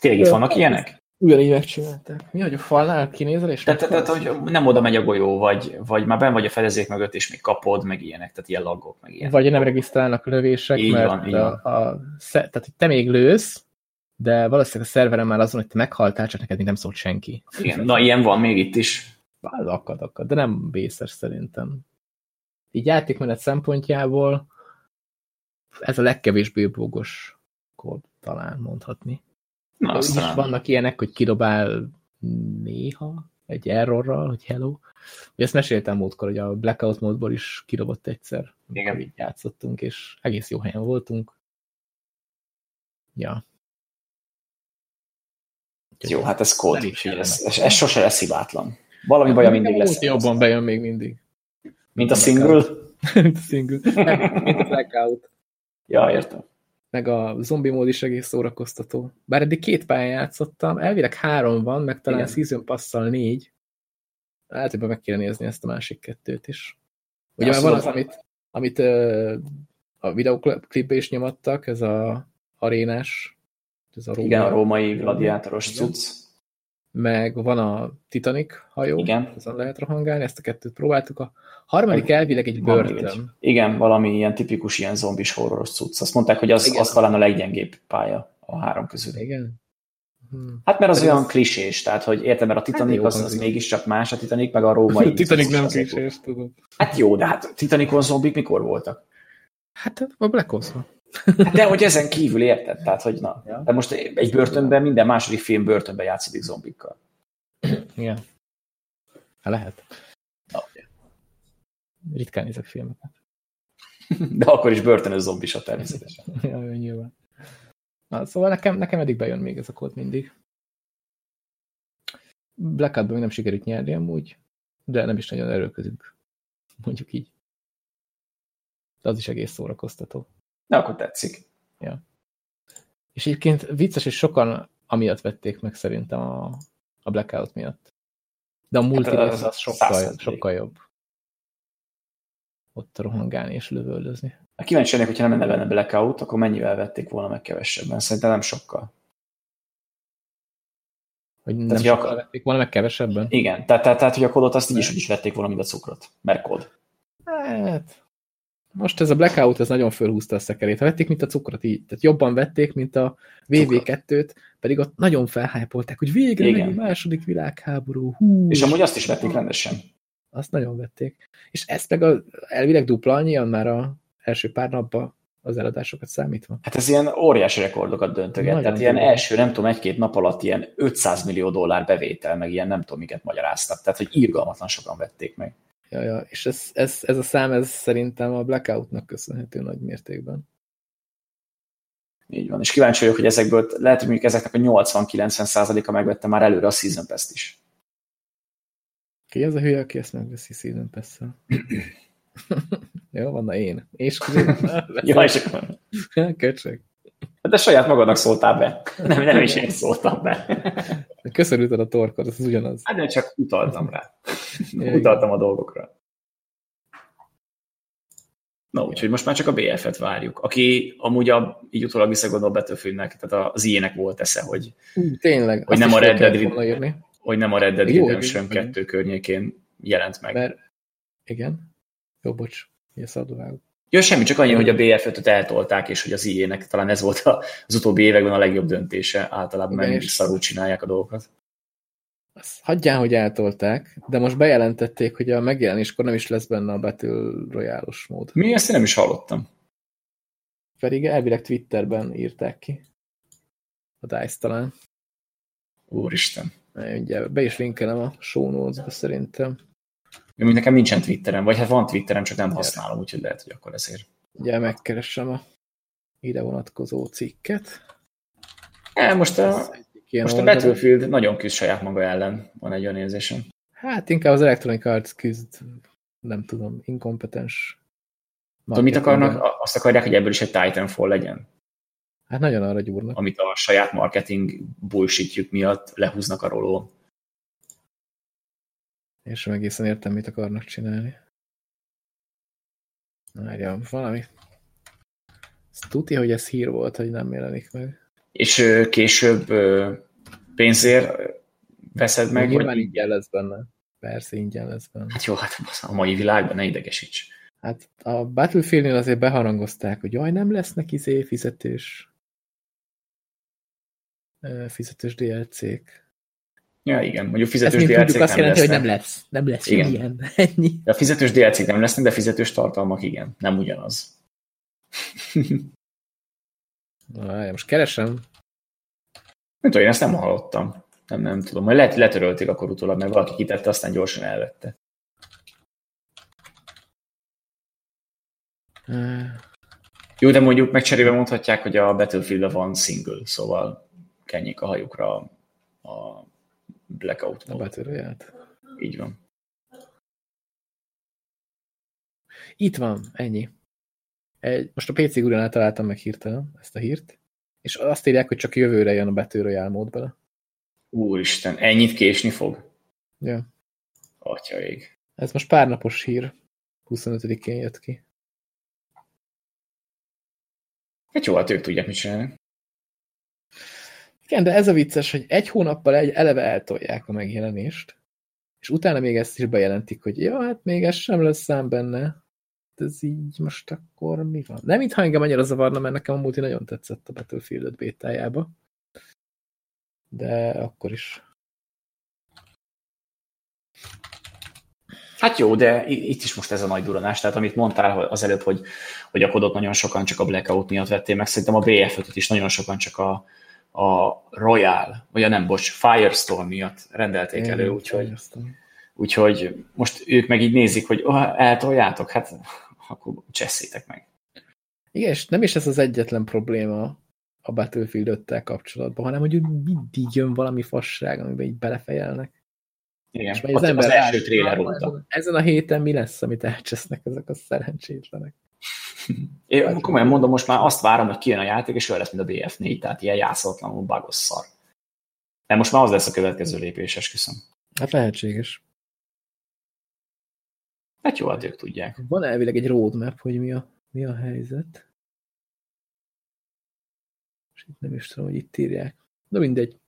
B: Tényleg itt vannak ilyenek?
A: Ugyanígy megcsinálták. Mi, hogy a falnál kinézel, és
B: Tehát, tehát hogy nem oda megy a golyó, vagy, vagy már ben vagy a fedezék mögött, és még kapod, meg ilyenek, tehát ilyen laggok, meg ilyenek.
A: Vagy nem regisztrálnak lövések, így mert van, így a, a, tehát, hogy te még lősz, de valószínűleg a szerveren már azon, hogy te meghaltál, csak neked még nem szólt senki.
B: Igen, na ilyen van még itt is.
A: Az akad, akad, de nem vészes szerintem. Így játékmenet szempontjából ez a legkevésbé bógos kód talán mondhatni. Na, aztán... is vannak ilyenek, hogy kidobál néha egy errorral, hogy hello. Ugye ezt meséltem múltkor, hogy a Blackout módból is kidobott egyszer.
B: Igen.
A: Így játszottunk, és egész jó helyen voltunk. Ja.
B: Úgyhogy jó, hát ez kód. Ez, ez, ez sose lesz hibátlan. Valami baja mindig lesz.
A: Jobban bejön még mindig.
B: Mint a single?
A: mint a single. Mint a blackout.
B: Ja, értem
A: meg a zombi mód is egész szórakoztató. Bár eddig két pályán játszottam, elvileg három van, meg talán Igen. Season Pass-szal négy. Lehet, hogy meg kéne nézni ezt a másik kettőt is. Ugye már van az, amit, amit uh, a videoklipbe is nyomattak, ez a arénás,
B: ez a római, Igen, a római gladiátoros cucc
A: meg van a Titanic hajó,
B: Igen.
A: azon lehet rohangálni, ezt a kettőt próbáltuk. A harmadik elvileg egy börtön. Egy,
B: igen, valami ilyen tipikus ilyen zombis horroros cucc. Azt mondták, hogy az, az talán a leggyengébb pálya a három közül.
A: Igen. Hmm.
B: Hát mert az
A: Pedig
B: olyan
A: az-
B: klisés, tehát hogy értem, mert a Titanic
A: jó
B: az, az mégiscsak más, a Titanic meg a római.
A: Titanic nem késés, tudod.
B: Hát jó, de hát Titanicon zombik mikor voltak?
A: Hát a Black ops.
B: Hát de hogy ezen kívül érted, tehát hogy na.
A: Ja.
B: De most egy börtönben, minden második film börtönben játszik zombikkal.
A: Igen. Hát lehet.
B: Na.
A: Ritkán nézek filmeket.
B: De akkor is börtönös zombisa természetesen.
A: ja, nyilván. Na, szóval nekem, nekem eddig bejön még ez a kód mindig. Black Ops-ban még nem sikerült nyerni amúgy, de nem is nagyon erőlködünk. Mondjuk így. De az is egész szórakoztató.
B: De akkor tetszik.
A: És egyébként vicces, és sokan amiatt vették meg szerintem a, a Blackout miatt. De a multi
B: Hát, az
A: az sokkal,
B: 100%.
A: sokkal jobb. Ott rohangálni és lövöldözni.
B: A kíváncsi lennék, hogyha nem lenne benne blackout, akkor mennyivel vették volna meg kevesebben? Szerintem nem sokkal.
A: Hogy nem
B: hogy
A: sokkal
B: akar-
A: vették volna meg kevesebben.
B: Igen, tehát, tehát, tehát hogy a kódot azt így is, úgy is vették volna, mint a cukrot. Mert kód.
A: Hát, most ez a Blackout, ez nagyon fölhúzta a szekerét. Ha vették, mint a cukrot így. Tehát jobban vették, mint a VV2-t, pedig ott nagyon felhájpolták, hogy végre
B: Igen.
A: a második világháború. Hú,
B: És amúgy azt is vették rendesen.
A: Azt nagyon vették. És ezt meg a, elvileg dupla annyian már a első pár napban az eladásokat számítva.
B: Hát ez ilyen óriási rekordokat döntöget.
A: Nagyon
B: Tehát ilyen
A: durva.
B: első, nem tudom, egy-két nap alatt ilyen 500 millió dollár bevétel, meg ilyen nem tudom, miket magyaráztak. Tehát, hogy írgalmatlan sokan vették meg.
A: Ja, ja. És ez, ez, ez a szám, ez szerintem a Blackoutnak köszönhető nagy mértékben.
B: Így van. És kíváncsi vagyok, hogy ezekből, lehet, hogy mondjuk ezeknek a 80-90 százaléka megvette már előre a Season Pass-t is.
A: Ki ez a hülye, aki ezt megveszi Season pass Jó, van, na én. És közben
B: Ja, és akkor...
A: Köcsög.
B: De saját magadnak szóltál be. Nem, nem is én szóltam be.
A: Köszönülted a torkod, ez ugyanaz.
B: Hát de csak utaltam rá.
A: Ja,
B: Utaltam a dolgokra. Na, úgyhogy most már csak a BF-et várjuk. Aki amúgy a, így utólag visszagondol Battlefieldnek, tehát az ilyenek volt esze, hogy,
A: Ú, tényleg.
B: Hogy nem a Red Dead hogy nem a Red Dead Redemption
A: igen.
B: 2 környékén jelent meg.
A: mert igen. Jó, bocs. Ilyen szadóvágó.
B: Ja, semmi, csak annyi, hogy a BF-öt eltolták, és hogy az IE-nek talán ez volt az utóbbi években a legjobb döntése. Általában
A: Igen, és-
B: szarul csinálják a dolgokat.
A: Azt hagyján, hogy eltolták, de most bejelentették, hogy a megjelenéskor nem is lesz benne a Battle Royale-os mód.
B: Mi ezt én nem is hallottam.
A: Pedig elvileg Twitterben írták ki. A DICE talán.
B: Úristen.
A: Ugye, be is linkelem a show notes szerintem.
B: Mint nekem nincsen Twitterem, vagy hát van Twitterem, csak nem használom, úgyhogy lehet, hogy akkor ezért.
A: Ugye megkeresem a ide vonatkozó cikket.
B: E, most a, most a. Battlefield nagyon küzd saját maga ellen, van egy olyan érzésem.
A: Hát inkább az Electronic Arts küzd, nem tudom, inkompetens.
B: Tudom, mit akarnak? Azt akarják, hogy ebből is egy Titanfall legyen,
A: Hát nagyon arra gyúrnak.
B: amit a saját marketing bullshitjük miatt lehúznak a roló.
A: Én sem egészen értem, mit akarnak csinálni. Várja, valami. Ez tuti, hogy ez hír volt, hogy nem jelenik meg.
B: És később pénzért veszed meg,
A: Nyilván
B: vagy
A: ingyen lesz benne. Persze ingyen lesz benne.
B: Hát jó, hát a mai világban ne idegesíts.
A: Hát a Battlefieldnél azért beharangozták, hogy jaj, nem lesznek izé fizetős fizetős DLC-k.
B: Ja, igen, mondjuk fizetős DLC-k
A: tudjuk azt
B: nem
A: jelenti, hogy
B: lesznek.
A: nem lesz. Nem lesz
B: Igen.
A: ilyen. Ennyi.
B: De a fizetős DLC-k nem lesznek, de fizetős tartalmak igen. Nem ugyanaz.
A: Na, most keresem.
B: Nem tudom, én ezt nem hallottam. Nem, nem tudom. Majd lehet, letörölték akkor utólag, mert valaki kitette, aztán gyorsan elvette. Jó, de mondjuk megcserébe mondhatják, hogy a battlefield van single, szóval kenjék a hajukra a blackout
A: A
B: mód.
A: Battle Royale-t.
B: Így van.
A: Itt van, ennyi. Egy, most a PC guránál találtam meg hirtelen ezt a hírt, és azt írják, hogy csak jövőre jön a Battle Royale mód bele.
B: Úristen, ennyit késni fog?
A: Ja.
B: Atya ég.
A: Ez most pár napos hír. 25-én jött ki.
B: Hát jó, hát ők tudják, mit csinálni.
A: Igen, de ez a vicces, hogy egy hónappal egy eleve eltolják a megjelenést, és utána még ezt is bejelentik, hogy ja, hát még ez sem lesz szám benne. Ez így most akkor mi van? Nem mintha engem annyira zavarna, mert nekem a multi nagyon tetszett a Battlefield 5 bétájába. de akkor is.
B: Hát jó, de itt is most ez a nagy duranás. Tehát amit mondtál az előbb, hogy, hogy a kodot nagyon sokan csak a Blackout miatt vették meg, szerintem a BF5-öt is nagyon sokan csak a, a Royal, vagy a nem, bocs, Firestorm miatt rendelték Én elő, úgyhogy, úgyhogy most ők meg így nézik, hogy oh, eltoljátok, hát akkor cseszétek meg.
A: Igen, és nem is ez az egyetlen probléma a Battlefield 5 kapcsolatban, hanem hogy mindig jön valami fasság, amiben így belefejelnek.
B: Igen, és az, ember az első tréler óta.
A: Ezen a héten mi lesz, amit elcsesznek ezek a szerencsétlenek?
B: Én komolyan mondom, most már azt várom, hogy kijön a játék, és olyan lesz, mint a BF4, tehát ilyen játszatlanul bagos szar. De most már az lesz a következő lépés, esküszöm.
A: Hát lehetséges.
B: Hát jó, hát ők tudják.
A: Van elvileg egy roadmap, hogy mi a, mi a helyzet. És itt nem is tudom, hogy itt írják. De mindegy.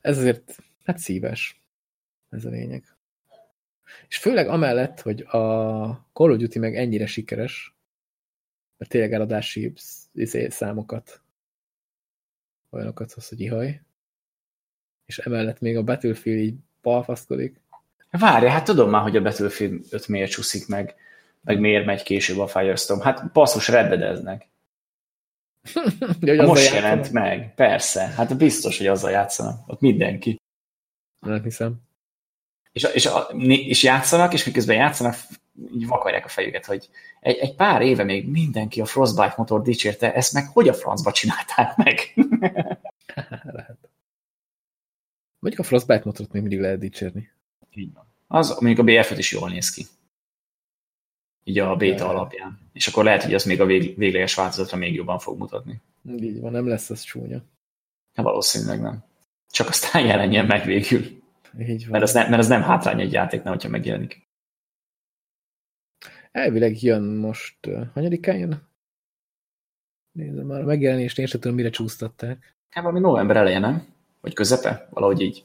A: Ez azért, hát szíves. Ez a lényeg. És főleg amellett, hogy a Call of Duty meg ennyire sikeres, mert tényleg eladási izé, számokat olyanokat hoz, hogy ihaj, és emellett még a Battlefield így balfaszkodik.
B: Várja, hát tudom már, hogy a Battlefield 5 miért csúszik meg, meg miért megy később a Firestorm. Hát basszus reddedeznek. most jelent meg, persze. Hát biztos, hogy azzal játszanak. Ott mindenki.
A: Nem hiszem
B: és, és, és játszanak, és miközben játszanak, így vakarják a fejüket, hogy egy, egy pár éve még mindenki a Frostbite motor dicsérte, ezt meg hogy a francba csinálták meg?
A: lehet. Mondjuk a Frostbite motort még mindig lehet dicsérni.
B: Így van. Az, mondjuk a BF-et is jól néz ki. Így a beta ja. alapján. És akkor lehet, hogy az még a vég, végleges változatra még jobban fog mutatni.
A: Így van, nem lesz az csúnya.
B: Hát valószínűleg nem. Csak aztán jelenjen meg végül. Így van. Mert, az ne, mert az nem hátrány egy játéknál, hogyha megjelenik.
A: Elvileg jön most, hanyadikán jön? Nézem már, a megjelenést én sem tudom, mire csúsztatták.
B: Hát valami november eleje, nem? Vagy közepe? Valahogy így.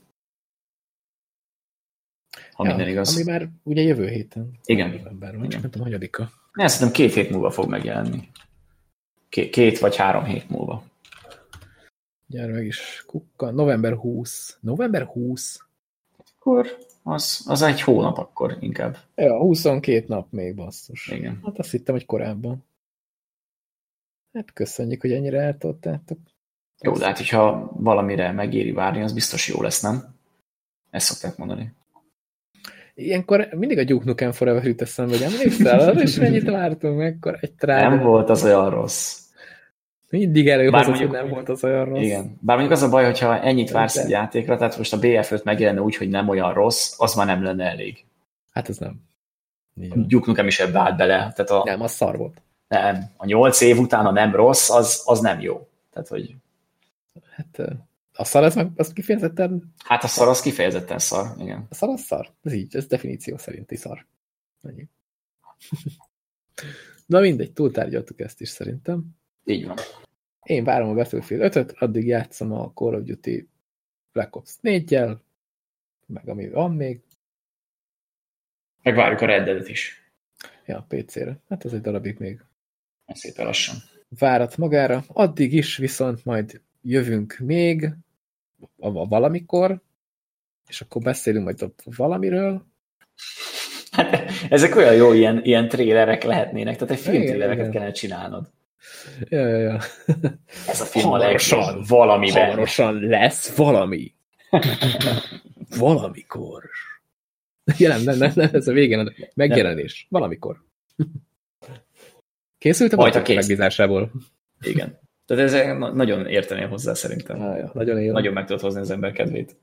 B: Ha ja, minden igaz.
A: Ami már ugye jövő héten.
B: Igen.
A: November van, csak nem tudom, hanyadika.
B: Én szerintem két hét múlva fog megjelenni. Két, két vagy három hét múlva.
A: Gyere meg is. Kukka. November 20. November 20?
B: akkor az, az egy hónap akkor inkább.
A: Ja, 22 nap még basszus.
B: Igen.
A: Hát azt hittem, hogy korábban. Hát köszönjük, hogy ennyire eltoltátok.
B: Jó, de hát, hogyha valamire megéri várni, az biztos jó lesz, nem? Ezt szokták mondani.
A: Ilyenkor mindig a Duke Nukem Forever jut eszembe, hogy emlékszel arra, és mennyit vártunk, mekkor egy trágy.
B: Nem volt az olyan rossz.
A: Mindig előhozott, hogy nem volt az olyan rossz.
B: Igen. Bár mondjuk az a baj, hogyha ennyit vársz egy játékra, tehát most a BF5 megjelenne úgy, hogy nem olyan rossz, az már nem lenne elég.
A: Hát ez nem.
B: Gyuk nem is ebbe állt bele. Tehát a,
A: nem, az szar volt.
B: Nem. A nyolc év után a nem rossz, az, az nem jó. Tehát, hogy...
A: Hát a szar az, az kifejezetten...
B: Hát a szar az kifejezetten szar, igen.
A: A szar az szar. Ez így, ez definíció szerinti szar. Ennyi. Na mindegy, túltárgyaltuk ezt is szerintem.
B: Így van.
A: Én várom a Battlefield 5-öt, addig játszom a Call of Duty Black Ops 4-jel, meg ami van még.
B: Meg várjuk a Red is.
A: Ja, PC-re. Hát ez egy darabig még.
B: Szépen lassan.
A: Várat magára. Addig is viszont majd jövünk még a, a valamikor, és akkor beszélünk majd ott valamiről.
B: Hát ezek olyan jó ilyen, ilyen trélerek lehetnének, tehát egy filmtrélereket kellene csinálnod.
A: Ja, ja, ja.
B: Ez a film hamarosan, a valamiben.
A: Hamarosan lesz valami. Valamikor. Ja, nem, nem, nem, ez a végén a megjelenés. Valamikor. Készült a Majd megbízásából.
B: Igen. Tehát ez nagyon érteném hozzá szerintem.
A: Ah, ja, nagyon, él.
B: nagyon meg tudod hozni az ember kedvét.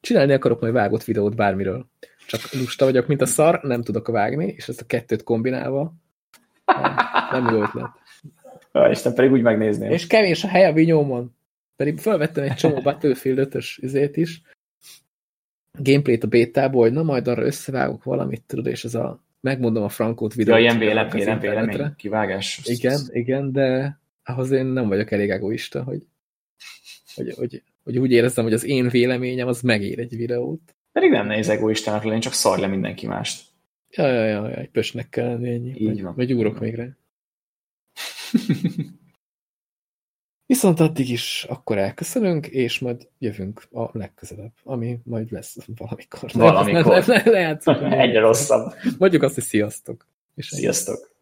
A: Csinálni akarok majd vágott videót bármiről. Csak lusta vagyok, mint a szar, nem tudok vágni, és ezt a kettőt kombinálva nem, nem jó ötlet.
B: Isten, pedig úgy megnézném.
A: És kevés a hely a vinyómon. Pedig felvettem egy csomó Battlefield 5-ös izét is, gameplayt a bétából, hogy na majd arra összevágok valamit, tudod, és ez a, megmondom a frankót videót.
B: Ja, ilyen vélemény, vélemény, vélemény, kivágás.
A: Igen, igen, de ahhoz én nem vagyok elég egoista, hogy, hogy, hogy, hogy úgy érezzem, hogy az én véleményem az megér egy videót.
B: Pedig nem nehéz egoistának lenni, csak szar le mindenki mást.
A: Ja, ja, ja, egy pösnek kell lenni ennyi.
B: Így van.
A: Vagy ugrok még rá. Viszont addig is akkor elköszönünk, és majd jövünk a legközelebb, ami majd lesz valamikor.
B: Valamikor.
A: Le, le, le,
B: Egyre rosszabb.
A: Mondjuk azt, hogy sziasztok.
B: És sziasztok.